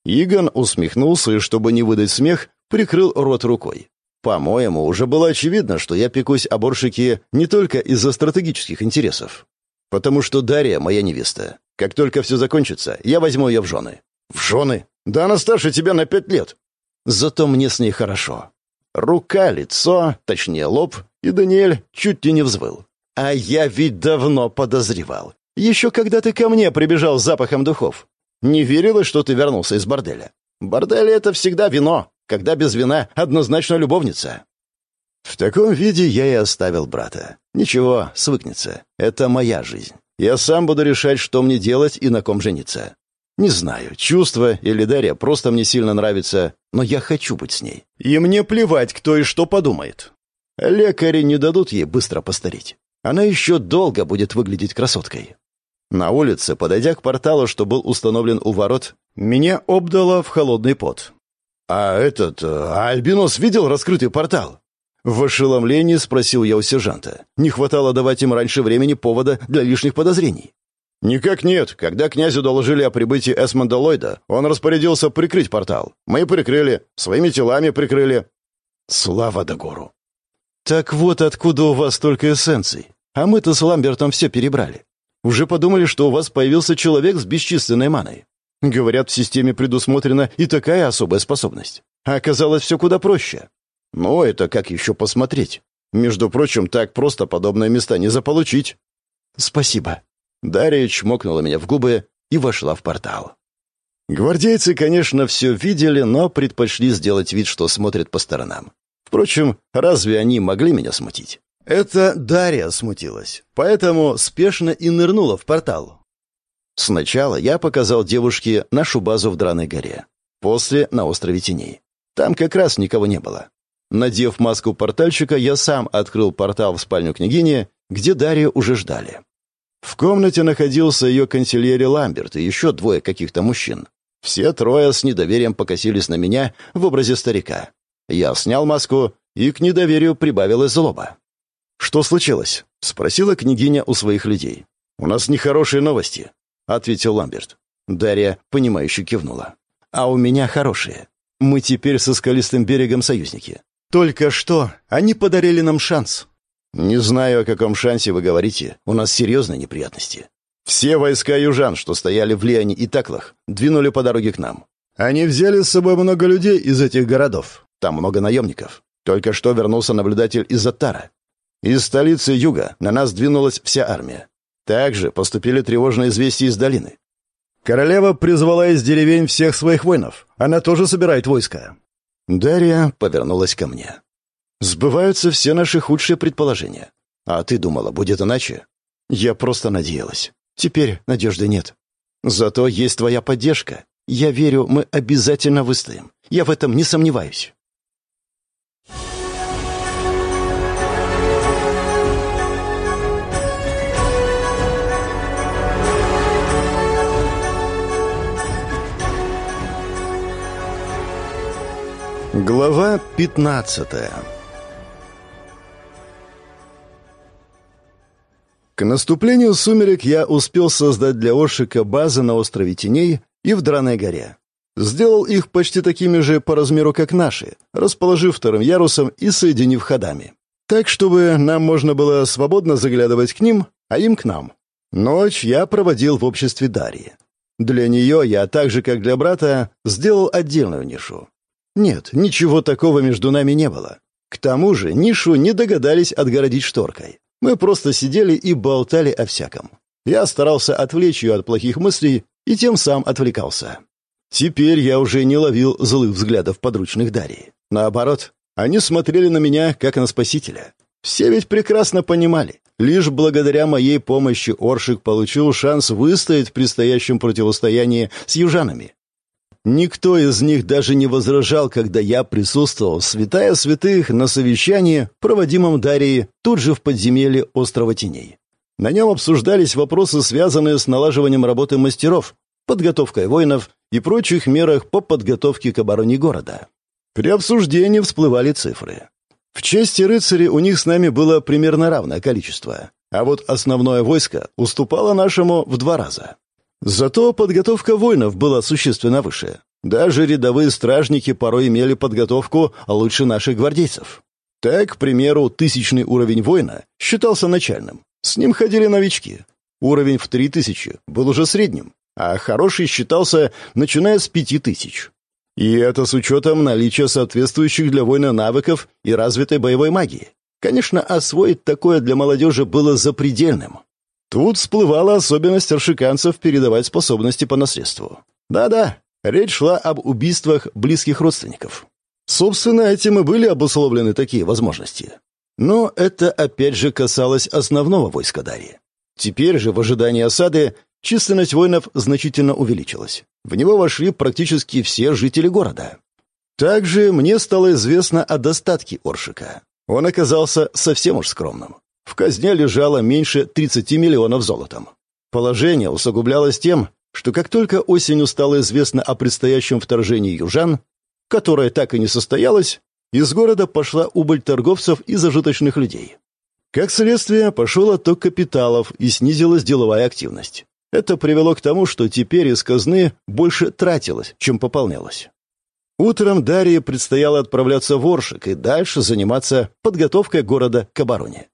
Игон усмехнулся и, чтобы не выдать смех, прикрыл рот рукой. «По-моему, уже было очевидно, что я пекусь о Боршике не только из-за стратегических интересов. Потому что Дарья моя невеста. Как только все закончится, я возьму ее в жены». «В жены? Да она старше тебя на пять лет». «Зато мне с ней хорошо». Рука, лицо, точнее лоб, и Даниэль чуть ли не взвыл. А я ведь давно подозревал. Еще когда ты ко мне прибежал с запахом духов. Не верилось, что ты вернулся из борделя. Бордель — это всегда вино. Когда без вина, однозначно любовница. В таком виде я и оставил брата. Ничего, свыкнется. Это моя жизнь. Я сам буду решать, что мне делать и на ком жениться. Не знаю, чувство или Дарья просто мне сильно нравится, но я хочу быть с ней. И мне плевать, кто и что подумает. Лекари не дадут ей быстро постареть. Она еще долго будет выглядеть красоткой. На улице, подойдя к порталу, что был установлен у ворот, меня обдало в холодный пот. «А этот... А Альбинос видел раскрытый портал?» В ошеломлении спросил я у сержанта. Не хватало давать им раньше времени повода для лишних подозрений. «Никак нет. Когда князю доложили о прибытии Эсмонда Ллойда, он распорядился прикрыть портал. Мы прикрыли, своими телами прикрыли». «Слава Дагору!» «Так вот откуда у вас столько эссенций. А мы-то с Ламбертом все перебрали. Уже подумали, что у вас появился человек с бесчисленной маной. Говорят, в системе предусмотрена и такая особая способность. А оказалось все куда проще. Но это как еще посмотреть. Между прочим, так просто подобные места не заполучить. Спасибо. Дарья чмокнула меня в губы и вошла в портал. Гвардейцы, конечно, все видели, но предпочли сделать вид, что смотрят по сторонам. Впрочем, разве они могли меня смутить? Это Дарья смутилась, поэтому спешно и нырнула в портал. Сначала я показал девушке нашу базу в Драной горе, после — на острове Теней. Там как раз никого не было. Надев маску портальщика, я сам открыл портал в спальню княгини, где Дарью уже ждали. В комнате находился ее консильери Ламберт и еще двое каких-то мужчин. Все трое с недоверием покосились на меня в образе старика. Я снял маску, и к недоверию прибавилась злоба. «Что случилось?» — спросила княгиня у своих людей. «У нас нехорошие новости», — ответил Ламберт. Дарья, понимающе кивнула. «А у меня хорошие. Мы теперь со скалистым берегом союзники. Только что они подарили нам шанс. Не знаю, о каком шансе вы говорите. У нас серьезные неприятности. Все войска южан, что стояли в Лиане и Таклах, двинули по дороге к нам. Они взяли с собой много людей из этих городов. Там много наемников. Только что вернулся наблюдатель из Аттара. Из столицы юга на нас двинулась вся армия. Также поступили тревожные известия из долины. Королева призвала из деревень всех своих воинов. Она тоже собирает войска. Дарья повернулась ко мне. «Сбываются все наши худшие предположения. А ты думала, будет иначе?» «Я просто надеялась. Теперь надежды нет. Зато есть твоя поддержка. Я верю, мы обязательно выстоим. Я в этом не сомневаюсь». Глава 15 К наступлению сумерек я успел создать для Ошика базы на острове Теней и в Драной горе. Сделал их почти такими же по размеру, как наши, расположив вторым ярусом и соединив ходами. Так, чтобы нам можно было свободно заглядывать к ним, а им к нам. Ночь я проводил в обществе Дарьи. Для нее я, так же как для брата, сделал отдельную нишу. Нет, ничего такого между нами не было. К тому же нишу не догадались отгородить шторкой. Мы просто сидели и болтали о всяком. Я старался отвлечь ее от плохих мыслей и тем сам отвлекался. Теперь я уже не ловил злых взглядов подручных Дарьи. Наоборот, они смотрели на меня, как на спасителя. Все ведь прекрасно понимали. Лишь благодаря моей помощи Оршик получил шанс выстоять в предстоящем противостоянии с южанами. Никто из них даже не возражал, когда я присутствовал, святая святых, на совещании, проводимом Дарьей тут же в подземелье острова Теней. На нем обсуждались вопросы, связанные с налаживанием работы мастеров, подготовкой воинов и прочих мерах по подготовке к обороне города. При обсуждении всплывали цифры. В чести рыцарей у них с нами было примерно равное количество, а вот основное войско уступало нашему в два раза. Зато подготовка воинов была существенно выше. Даже рядовые стражники порой имели подготовку лучше наших гвардейцев. Так, к примеру, тысячный уровень воина считался начальным. С ним ходили новички. Уровень в три тысячи был уже средним, а хороший считался, начиная с пяти тысяч. И это с учетом наличия соответствующих для воина навыков и развитой боевой магии. Конечно, освоить такое для молодежи было запредельным. Тут всплывала особенность аршиканцев передавать способности по наследству. Да-да, речь шла об убийствах близких родственников. Собственно, этим и были обусловлены такие возможности. Но это опять же касалось основного войска Дарьи. Теперь же, в ожидании осады, численность воинов значительно увеличилась. В него вошли практически все жители города. Также мне стало известно о достатке Оршика. Он оказался совсем уж скромным. В казне лежало меньше 30 миллионов золотом. Положение усугублялось тем, что как только осенью стало известно о предстоящем вторжении южан, которое так и не состоялось, из города пошла убыль торговцев и зажиточных людей. Как следствие, пошел отток капиталов и снизилась деловая активность. Это привело к тому, что теперь из казны больше тратилось, чем пополнялось. Утром Дарье предстояло отправляться в Оршик и дальше заниматься подготовкой города к обороне.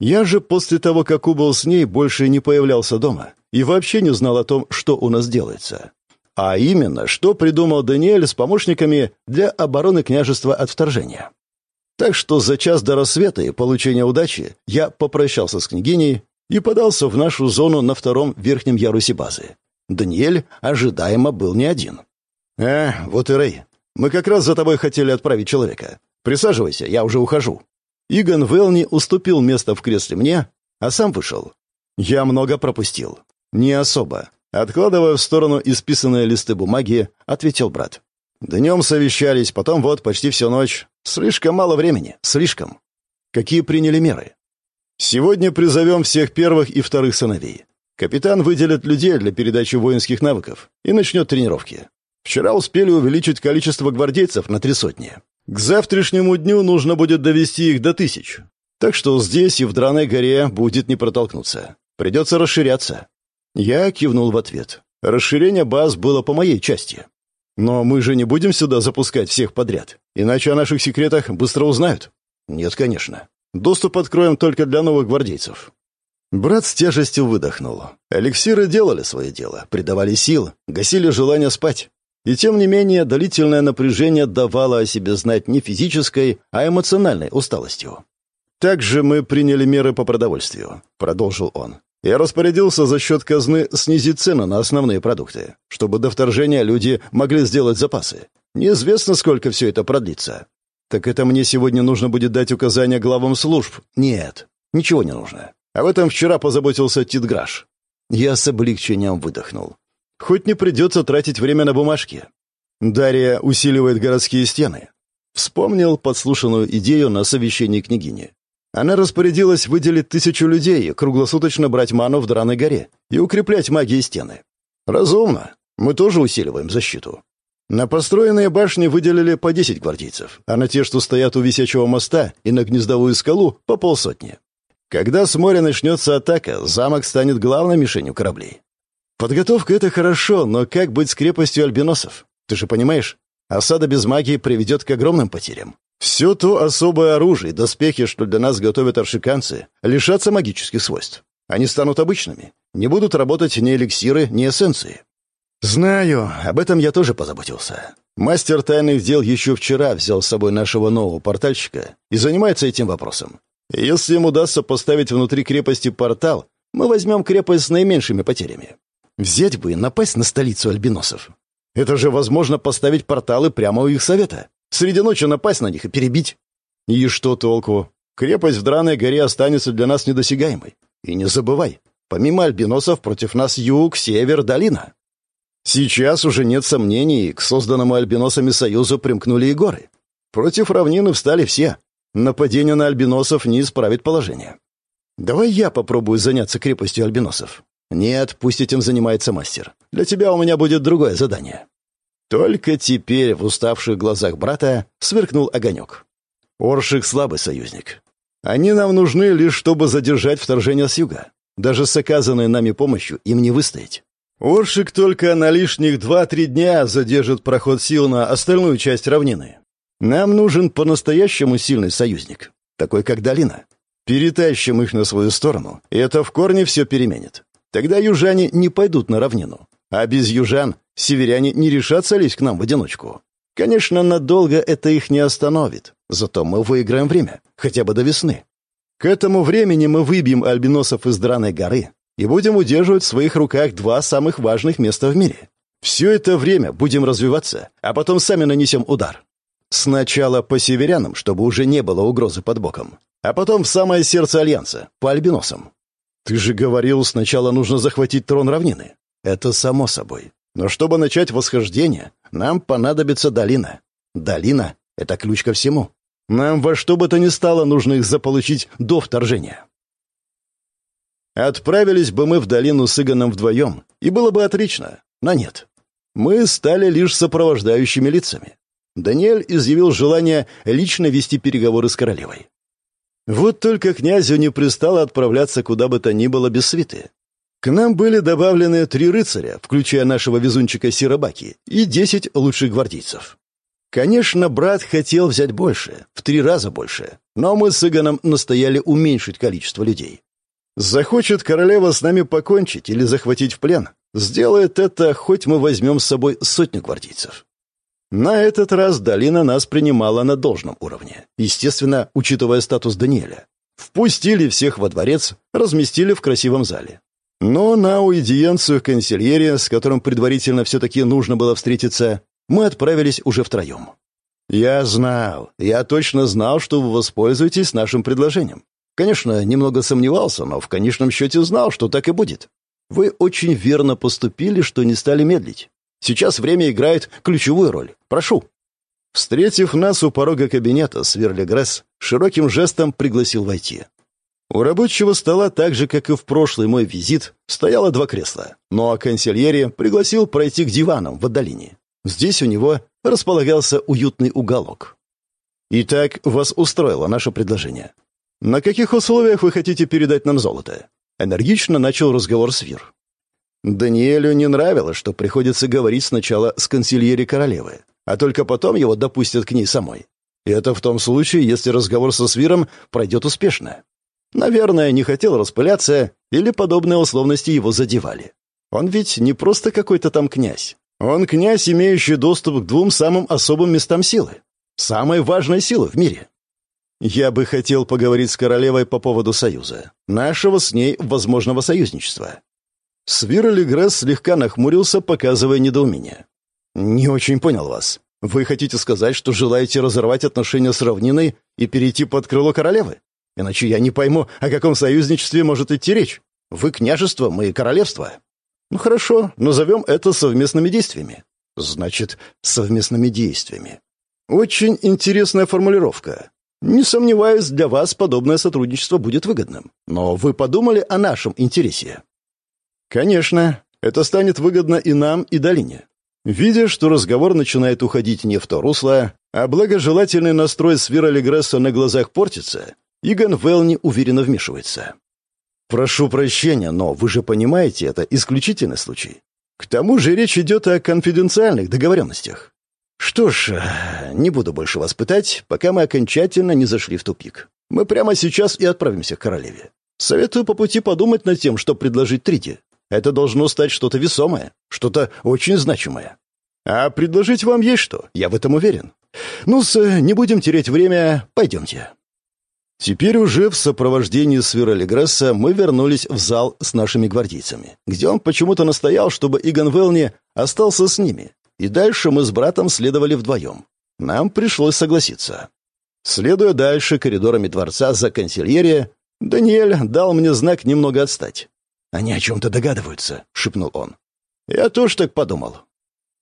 Я же после того, как убыл с ней, больше не появлялся дома и вообще не знал о том, что у нас делается. А именно, что придумал Даниэль с помощниками для обороны княжества от вторжения. Так что за час до рассвета и получения удачи я попрощался с княгиней и подался в нашу зону на втором верхнем ярусе базы. Даниэль ожидаемо был не один. «Э, вот и Рэй. Мы как раз за тобой хотели отправить человека. Присаживайся, я уже ухожу». Игон Велни уступил место в кресле мне, а сам вышел. Я много пропустил. Не особо. Откладывая в сторону исписанные листы бумаги, ответил брат. Днем совещались, потом вот почти всю ночь. Слишком мало времени, слишком. Какие приняли меры? Сегодня призовем всех первых и вторых сыновей. Капитан выделит людей для передачи воинских навыков и начнет тренировки. Вчера успели увеличить количество гвардейцев на три сотни. К завтрашнему дню нужно будет довести их до тысяч. Так что здесь и в Драной горе будет не протолкнуться. Придется расширяться. Я кивнул в ответ. Расширение баз было по моей части. Но мы же не будем сюда запускать всех подряд, иначе о наших секретах быстро узнают. Нет, конечно. Доступ откроем только для новых гвардейцев. Брат с тяжестью выдохнул. Эликсиры делали свое дело, придавали сил, гасили желание спать. И тем не менее, длительное напряжение давало о себе знать не физической, а эмоциональной усталостью. «Также мы приняли меры по продовольствию», — продолжил он. Я распорядился за счет казны снизить цены на основные продукты, чтобы до вторжения люди могли сделать запасы. Неизвестно, сколько все это продлится. Так это мне сегодня нужно будет дать указания главам служб? Нет, ничего не нужно. Об этом вчера позаботился Титграш. Я с облегчением выдохнул. Хоть не придется тратить время на бумажки. Дарья усиливает городские стены. Вспомнил подслушанную идею на совещании княгини. Она распорядилась выделить тысячу людей, круглосуточно брать ману в Драной горе и укреплять магией стены. Разумно. Мы тоже усиливаем защиту. На построенные башни выделили по 10 гвардейцев, а на те, что стоят у висячего моста и на гнездовую скалу, по полсотни. Когда с моря начнется атака, замок станет главной мишенью кораблей. Подготовка — это хорошо, но как быть с крепостью альбиносов? Ты же понимаешь, осада без магии приведет к огромным потерям. Все то особое оружие доспехи, что для нас готовят аршиканцы, лишатся магических свойств. Они станут обычными. Не будут работать ни эликсиры, ни эссенции. Знаю, об этом я тоже позаботился. Мастер тайных дел еще вчера взял с собой нашего нового портальщика и занимается этим вопросом. если им удастся поставить внутри крепости портал, мы возьмем крепость с наименьшими потерями. Взять бы и напасть на столицу альбиносов. Это же возможно поставить порталы прямо у их совета. Среди ночи напасть на них и перебить. И что толку? Крепость в Драной горе останется для нас недосягаемой. И не забывай, помимо альбиносов против нас юг, север, долина. Сейчас уже нет сомнений, к созданному альбиносами союзу примкнули и горы. Против равнины встали все. Нападение на альбиносов не исправит положение. Давай я попробую заняться крепостью альбиносов. Нет, пусть этим занимается мастер. Для тебя у меня будет другое задание. Только теперь в уставших глазах брата сверкнул огонек. Оршик слабый союзник. Они нам нужны лишь, чтобы задержать вторжение с юга. Даже с оказанной нами помощью им не выстоять. Оршик только на лишних два-три дня задержит проход сил на остальную часть равнины. Нам нужен по-настоящему сильный союзник, такой как Долина. Перетащим их на свою сторону, и это в корне все переменит. Тогда южане не пойдут на равнину. А без южан северяне не решатся лезть к нам в одиночку. Конечно, надолго это их не остановит, зато мы выиграем время, хотя бы до весны. К этому времени мы выбьем альбиносов из Драной горы и будем удерживать в своих руках два самых важных места в мире. Все это время будем развиваться, а потом сами нанесем удар. Сначала по северянам, чтобы уже не было угрозы под боком, а потом в самое сердце Альянса, по альбиносам. «Ты же говорил, сначала нужно захватить трон равнины». «Это само собой. Но чтобы начать восхождение, нам понадобится долина. Долина — это ключ ко всему. Нам во что бы то ни стало нужно их заполучить до вторжения». Отправились бы мы в долину с Игоном вдвоем, и было бы отлично, но нет. Мы стали лишь сопровождающими лицами. Даниэль изъявил желание лично вести переговоры с королевой. Вот только князю не пристало отправляться куда бы то ни было без свиты. К нам были добавлены три рыцаря, включая нашего везунчика Сиробаки, и десять лучших гвардейцев. Конечно, брат хотел взять больше, в три раза больше, но мы с Игоном настояли уменьшить количество людей. Захочет королева с нами покончить или захватить в плен, сделает это, хоть мы возьмем с собой сотню гвардейцев. На этот раз долина нас принимала на должном уровне, естественно, учитывая статус Даниэля. Впустили всех во дворец, разместили в красивом зале. Но на аудиенцию консильере, с которым предварительно все-таки нужно было встретиться, мы отправились уже втроем. Я знал, я точно знал, что вы воспользуетесь нашим предложением. Конечно, немного сомневался, но в конечном счете знал, что так и будет. Вы очень верно поступили, что не стали медлить. Сейчас время играет ключевую роль. Прошу». Встретив нас у порога кабинета, Сверлигресс широким жестом пригласил войти. У рабочего стола, так же, как и в прошлый мой визит, стояло два кресла, ну а консильере пригласил пройти к диванам в отдалении. Здесь у него располагался уютный уголок. «Итак, вас устроило наше предложение. «На каких условиях вы хотите передать нам золото?» Энергично начал разговор Свир. Даниэлю не нравилось, что приходится говорить сначала с консильери королевы, а только потом его допустят к ней самой. И это в том случае, если разговор со Свиром пройдет успешно. Наверное, не хотел распыляться, или подобные условности его задевали. Он ведь не просто какой-то там князь. Он князь, имеющий доступ к двум самым особым местам силы. Самой важной силы в мире. Я бы хотел поговорить с королевой по поводу союза. Нашего с ней возможного союзничества. Свир Легресс слегка нахмурился, показывая недоумение. «Не очень понял вас. Вы хотите сказать, что желаете разорвать отношения с равниной и перейти под крыло королевы? Иначе я не пойму, о каком союзничестве может идти речь. Вы княжество, мы королевство. Ну хорошо, назовем это совместными действиями. Значит, совместными действиями. Очень интересная формулировка. Не сомневаюсь, для вас подобное сотрудничество будет выгодным. Но вы подумали о нашем интересе? Конечно, это станет выгодно и нам, и долине. Видя, что разговор начинает уходить не в то русло, а благожелательный настрой Свира Легресса на глазах портится, Иган Велни уверенно вмешивается. «Прошу прощения, но вы же понимаете, это исключительный случай. К тому же речь идет о конфиденциальных договоренностях. «Что ж, не буду больше вас пытать, пока мы окончательно не зашли в тупик. Мы прямо сейчас и отправимся к королеве. Советую по пути подумать над тем, что предложить Триде. Это должно стать что-то весомое, что-то очень значимое. А предложить вам есть что, я в этом уверен. ну не будем терять время, пойдемте». Теперь уже в сопровождении Свира Легресса мы вернулись в зал с нашими гвардейцами, где он почему-то настоял, чтобы Иган Велни остался с ними, и дальше мы с братом следовали вдвоем. Нам пришлось согласиться. Следуя дальше коридорами дворца за консильерия, Даниэль дал мне знак немного отстать. «Они о чем-то догадываются», — шепнул он. «Я тоже так подумал».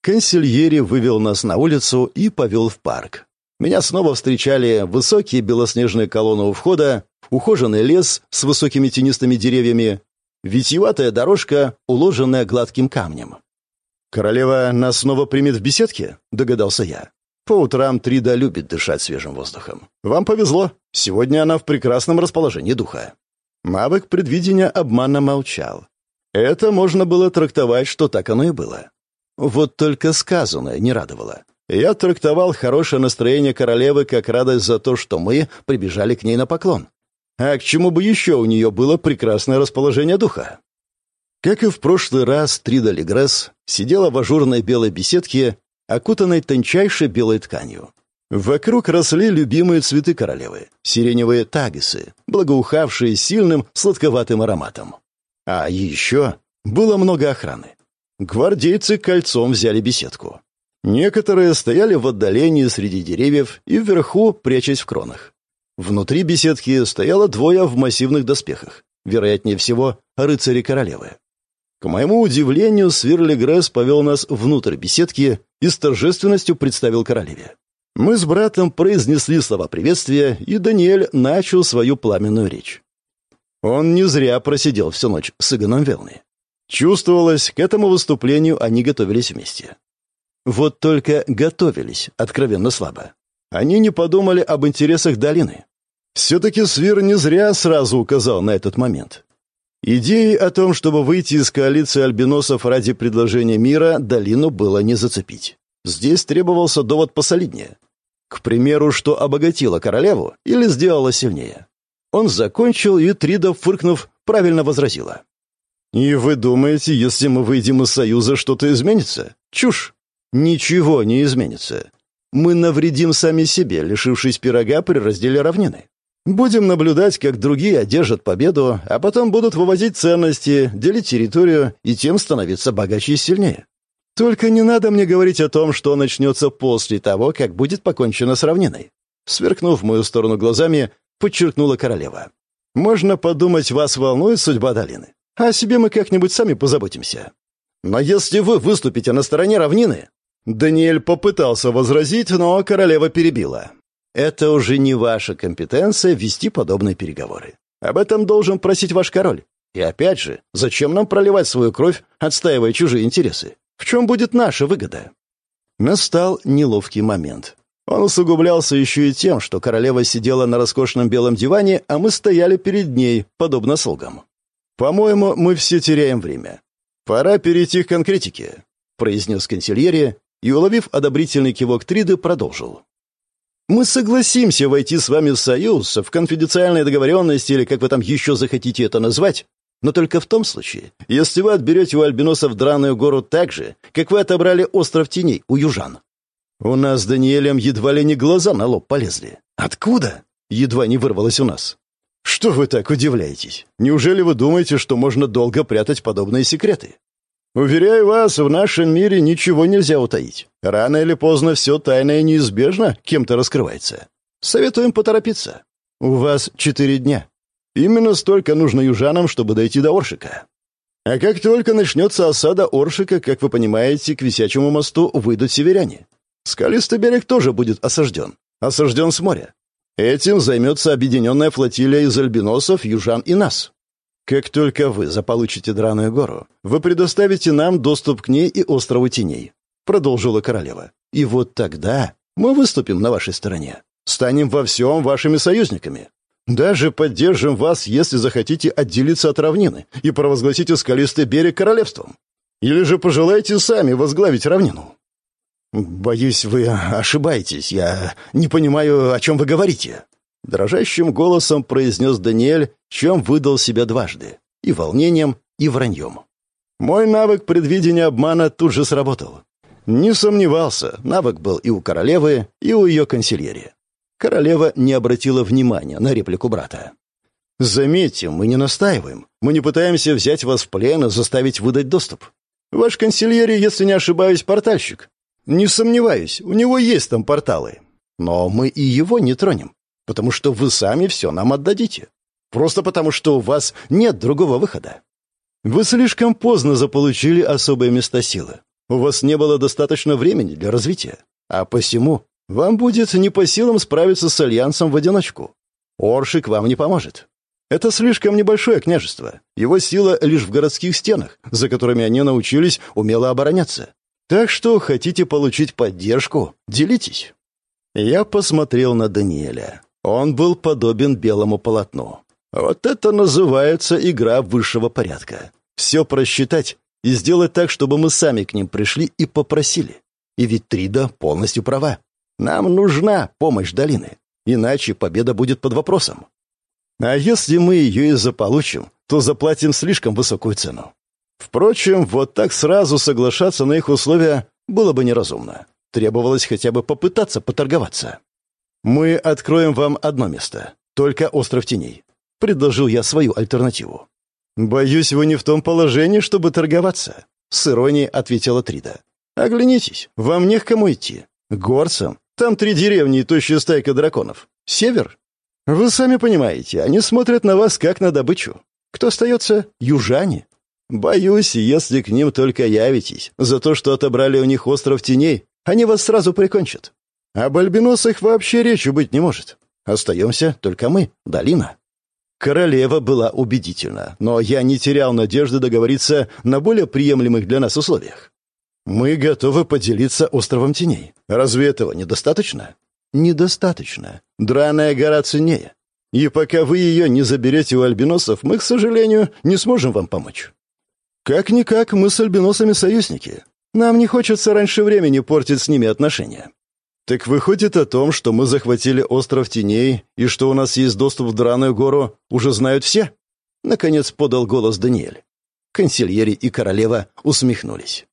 Консильери вывел нас на улицу и повел в парк. Меня снова встречали высокие белоснежные колонны у входа, ухоженный лес с высокими тенистыми деревьями, витиеватая дорожка, уложенная гладким камнем. «Королева нас снова примет в беседке?» — догадался я. По утрам Трида любит дышать свежим воздухом. Вам повезло. Сегодня она в прекрасном расположении духа. Навык предвидения обманно молчал. Это можно было трактовать, что так оно и было. Вот только сказанное не радовало. Я трактовал хорошее настроение королевы как радость за то, что мы прибежали к ней на поклон. А к чему бы еще у нее было прекрасное расположение духа? Как и в прошлый раз, Трида Легресс сидела в ажурной белой беседке, окутанной тончайшей белой тканью. Вокруг росли любимые цветы королевы — сиреневые тагисы, благоухавшие сильным сладковатым ароматом. А еще было много охраны. Гвардейцы кольцом взяли беседку. Некоторые стояли в отдалении среди деревьев и вверху, прячась в кронах. Внутри беседки стояло двое в массивных доспехах. вероятнее всего, рыцари королевы. К моему удивлению, Свирлигресс повел нас внутрь беседки и с торжественностью представил королеве. Мы с братом произнесли слова приветствия, и Даниэль начал свою пламенную речь. Он не зря просидел всю ночь с Игоном Велны. Чувствовалось, к этому выступлению они готовились вместе. Вот только готовились, откровенно слабо. Они не подумали об интересах долины. Все-таки Свир не зря сразу указал на этот момент. Идеи о том, чтобы выйти из коалиции альбиносов ради предложения мира, долину было не зацепить. Здесь требовался довод посолиднее. К примеру, что обогатило королеву или сделало сильнее. Он закончил, и Трида, фыркнув, правильно возразила. «И вы думаете, если мы выйдем из Союза, что-то изменится? Чушь! Ничего не изменится. Мы навредим сами себе, лишившись пирога при разделе равнины. Будем наблюдать, как другие одержат победу, а потом будут вывозить ценности, делить территорию и тем становиться богаче и сильнее. Только не надо мне говорить о том, что начнется после того, как будет покончено с равниной. Сверкнув в мою сторону глазами, подчеркнула королева. Можно подумать, вас волнует судьба долины. А о себе мы как-нибудь сами позаботимся. Но если вы выступите на стороне равнины... Даниэль попытался возразить, но королева перебила. Это уже не ваша компетенция вести подобные переговоры. Об этом должен просить ваш король. И опять же, зачем нам проливать свою кровь, отстаивая чужие интересы? В чем будет наша выгода? Настал неловкий момент. Он усугублялся еще и тем, что королева сидела на роскошном белом диване, а мы стояли перед ней, подобно слугам. «По-моему, мы все теряем время. Пора перейти к конкретике», — произнес консильерия и, уловив одобрительный кивок Триды, продолжил. Мы согласимся войти с вами в союз, в конфиденциальные договоренности или как вы там еще захотите это назвать, но только в том случае, если вы отберете у альбиносов Драную гору так же, как вы отобрали остров теней у южан. У нас с Даниэлем едва ли не глаза на лоб полезли. Откуда? Едва не вырвалось у нас. Что вы так удивляетесь? Неужели вы думаете, что можно долго прятать подобные секреты? Уверяю вас, в нашем мире ничего нельзя утаить. Рано или поздно все тайное неизбежно кем-то раскрывается. Советуем поторопиться. У вас четыре дня. Именно столько нужно южанам, чтобы дойти до Оршика. А как только начнется осада Оршика, как вы понимаете, к висячему мосту выйдут северяне. Скалистый берег тоже будет осажден. Осажден с моря. Этим займется объединенная флотилия из альбиносов, южан и нас. Как только вы заполучите Драную гору, вы предоставите нам доступ к ней и острову теней», — продолжила королева. «И вот тогда мы выступим на вашей стороне, станем во всем вашими союзниками. Даже поддержим вас, если захотите отделиться от равнины и провозгласите скалистый берег королевством. Или же пожелаете сами возглавить равнину». «Боюсь, вы ошибаетесь. Я не понимаю, о чем вы говорите», Дрожащим голосом произнес Даниэль, чем выдал себя дважды. И волнением, и враньем. Мой навык предвидения обмана тут же сработал. Не сомневался, навык был и у королевы, и у ее консильери. Королева не обратила внимания на реплику брата. «Заметьте, мы не настаиваем. Мы не пытаемся взять вас в плен и заставить выдать доступ. Ваш консильери, если не ошибаюсь, портальщик. Не сомневаюсь, у него есть там порталы. Но мы и его не тронем потому что вы сами все нам отдадите. Просто потому, что у вас нет другого выхода. Вы слишком поздно заполучили особые места силы. У вас не было достаточно времени для развития. А посему вам будет не по силам справиться с Альянсом в одиночку. Оршик вам не поможет. Это слишком небольшое княжество. Его сила лишь в городских стенах, за которыми они научились умело обороняться. Так что хотите получить поддержку, делитесь. Я посмотрел на Даниэля. Он был подобен белому полотну. Вот это называется игра высшего порядка. Все просчитать и сделать так, чтобы мы сами к ним пришли и попросили. И ведь Трида полностью права. Нам нужна помощь долины, иначе победа будет под вопросом. А если мы ее и заполучим, то заплатим слишком высокую цену. Впрочем, вот так сразу соглашаться на их условия было бы неразумно. Требовалось хотя бы попытаться поторговаться. «Мы откроем вам одно место, только остров теней», — предложил я свою альтернативу. «Боюсь, вы не в том положении, чтобы торговаться», — с иронией ответила Трида. «Оглянитесь, вам не к кому идти. Горцам. Там три деревни и тощая стайка драконов. Север. Вы сами понимаете, они смотрят на вас как на добычу. Кто остается? Южане. Боюсь, если к ним только явитесь, за то, что отобрали у них остров теней, они вас сразу прикончат. Об альбиносах вообще речи быть не может. Остаемся только мы, долина. Королева была убедительна, но я не терял надежды договориться на более приемлемых для нас условиях. Мы готовы поделиться островом теней. Разве этого недостаточно? Недостаточно. Драная гора ценнее. И пока вы ее не заберете у альбиносов, мы, к сожалению, не сможем вам помочь. Как-никак мы с альбиносами союзники. Нам не хочется раньше времени портить с ними отношения. Так выходит о том, что мы захватили остров Теней и что у нас есть доступ в Драную гору, уже знают все? Наконец подал голос Даниэль. Консильери и королева усмехнулись.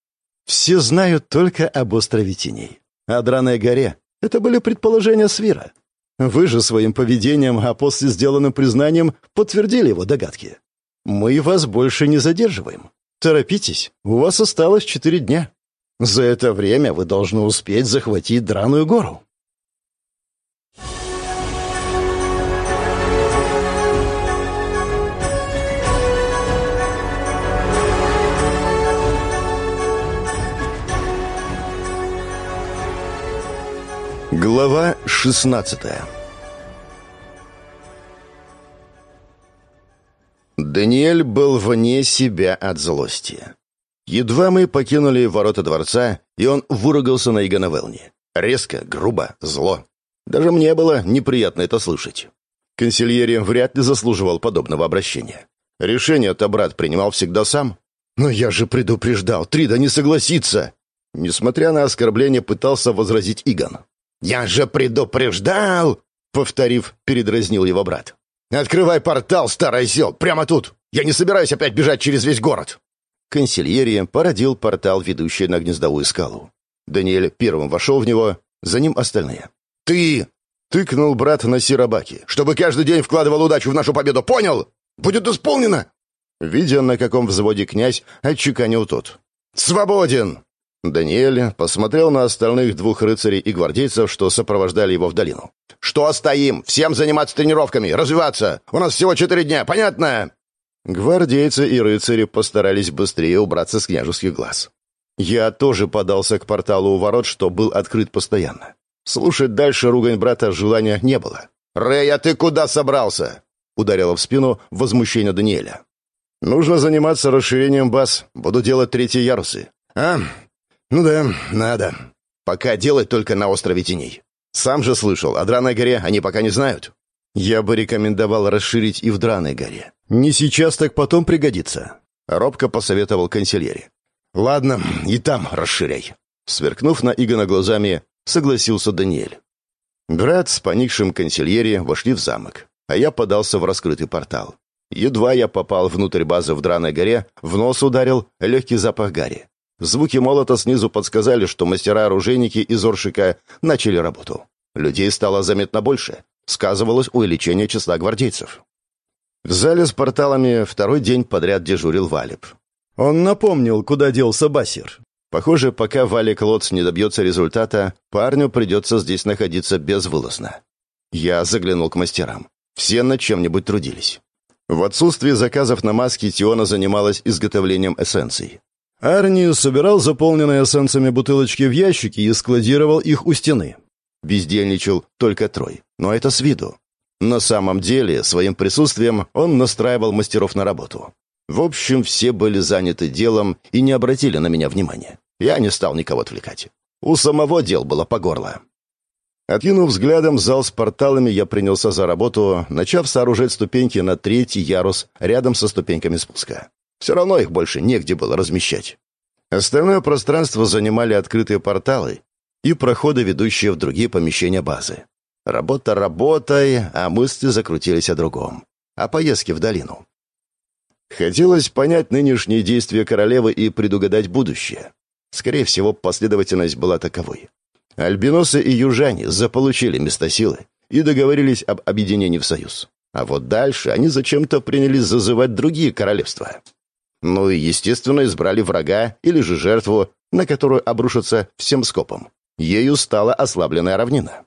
Все знают только об острове Теней. О Драной горе. Это были предположения Свира. Вы же своим поведением, а после сделанным признанием, подтвердили его догадки. Мы вас больше не задерживаем. Торопитесь, у вас осталось четыре дня. За это время вы должны успеть захватить Драную гору. Глава 16 Даниэль был вне себя от злости. Едва мы покинули ворота дворца, и он выругался на Игона Велни. Резко, грубо, зло. Даже мне было неприятно это слышать. Консильери вряд ли заслуживал подобного обращения. Решение-то брат принимал всегда сам. «Но я же предупреждал, Трида не согласится!» Несмотря на оскорбление, пытался возразить Игон. «Я же предупреждал!» Повторив, передразнил его брат. «Открывай портал, старый зел, прямо тут! Я не собираюсь опять бежать через весь город!» Консильерия породил портал, ведущий на гнездовую скалу. Даниэль первым вошел в него, за ним остальные. «Ты!» — тыкнул брат на Сирабаки. «Чтобы каждый день вкладывал удачу в нашу победу, понял? Будет исполнено!» Видя, на каком взводе князь, отчеканил тот. «Свободен!» Даниэль посмотрел на остальных двух рыцарей и гвардейцев, что сопровождали его в долину. «Что стоим? Всем заниматься тренировками, развиваться! У нас всего четыре дня, понятно?» Гвардейцы и рыцари постарались быстрее убраться с княжеских глаз. Я тоже подался к порталу у ворот, что был открыт постоянно. Слушать дальше ругань брата желания не было. «Рэй, а ты куда собрался?» — ударила в спину возмущение Даниэля. «Нужно заниматься расширением баз. Буду делать третьи ярусы». «А, «Ну да, надо. Пока делать только на острове Теней. Сам же слышал, о Драной горе они пока не знают. Я бы рекомендовал расширить и в Драной горе. Не сейчас, так потом пригодится». Робко посоветовал консильере. «Ладно, и там расширяй». Сверкнув на Игона глазами, согласился Даниэль. Брат с поникшим консильере вошли в замок, а я подался в раскрытый портал. Едва я попал внутрь базы в Драной горе, в нос ударил легкий запах гари. Звуки молота снизу подсказали, что мастера-оружейники из Оршика начали работу. Людей стало заметно больше. Сказывалось увеличение числа гвардейцев. В зале с порталами второй день подряд дежурил Валип. Он напомнил, куда делся Басир. Похоже, пока Валик Лотс не добьется результата, парню придется здесь находиться безвылазно. Я заглянул к мастерам. Все над чем-нибудь трудились. В отсутствие заказов на маски Тиона занималась изготовлением эссенций. Арни собирал заполненные эссенциями бутылочки в ящики и складировал их у стены. Бездельничал только Трой, но это с виду. На самом деле, своим присутствием он настраивал мастеров на работу. В общем, все были заняты делом и не обратили на меня внимания. Я не стал никого отвлекать. У самого дел было по горло. Откинув взглядом зал с порталами, я принялся за работу, начав сооружать ступеньки на третий ярус рядом со ступеньками спуска. Все равно их больше негде было размещать. Остальное пространство занимали открытые порталы и проходы, ведущие в другие помещения базы. Работа работой, а мысли закрутились о другом. О поездке в долину. Хотелось понять нынешние действия королевы и предугадать будущее. Скорее всего, последовательность была таковой. Альбиносы и южане заполучили места силы и договорились об объединении в союз. А вот дальше они зачем-то принялись зазывать другие королевства. Ну и, естественно, избрали врага или же жертву, на которую обрушатся всем скопом. Ею стала ослабленная равнина.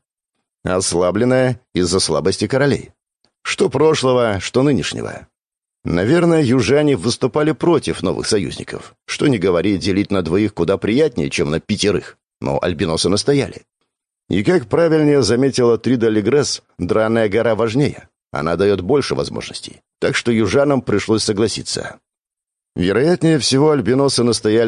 Ослабленная из-за слабости королей. Что прошлого, что нынешнего. Наверное, южане выступали против новых союзников. Что ни говори, делить на двоих куда приятнее, чем на пятерых. Но альбиносы настояли. И как правильнее заметила Трида Легресс, драная гора важнее. Она дает больше возможностей. Так что южанам пришлось согласиться. Вероятнее всего, альбиносы настояли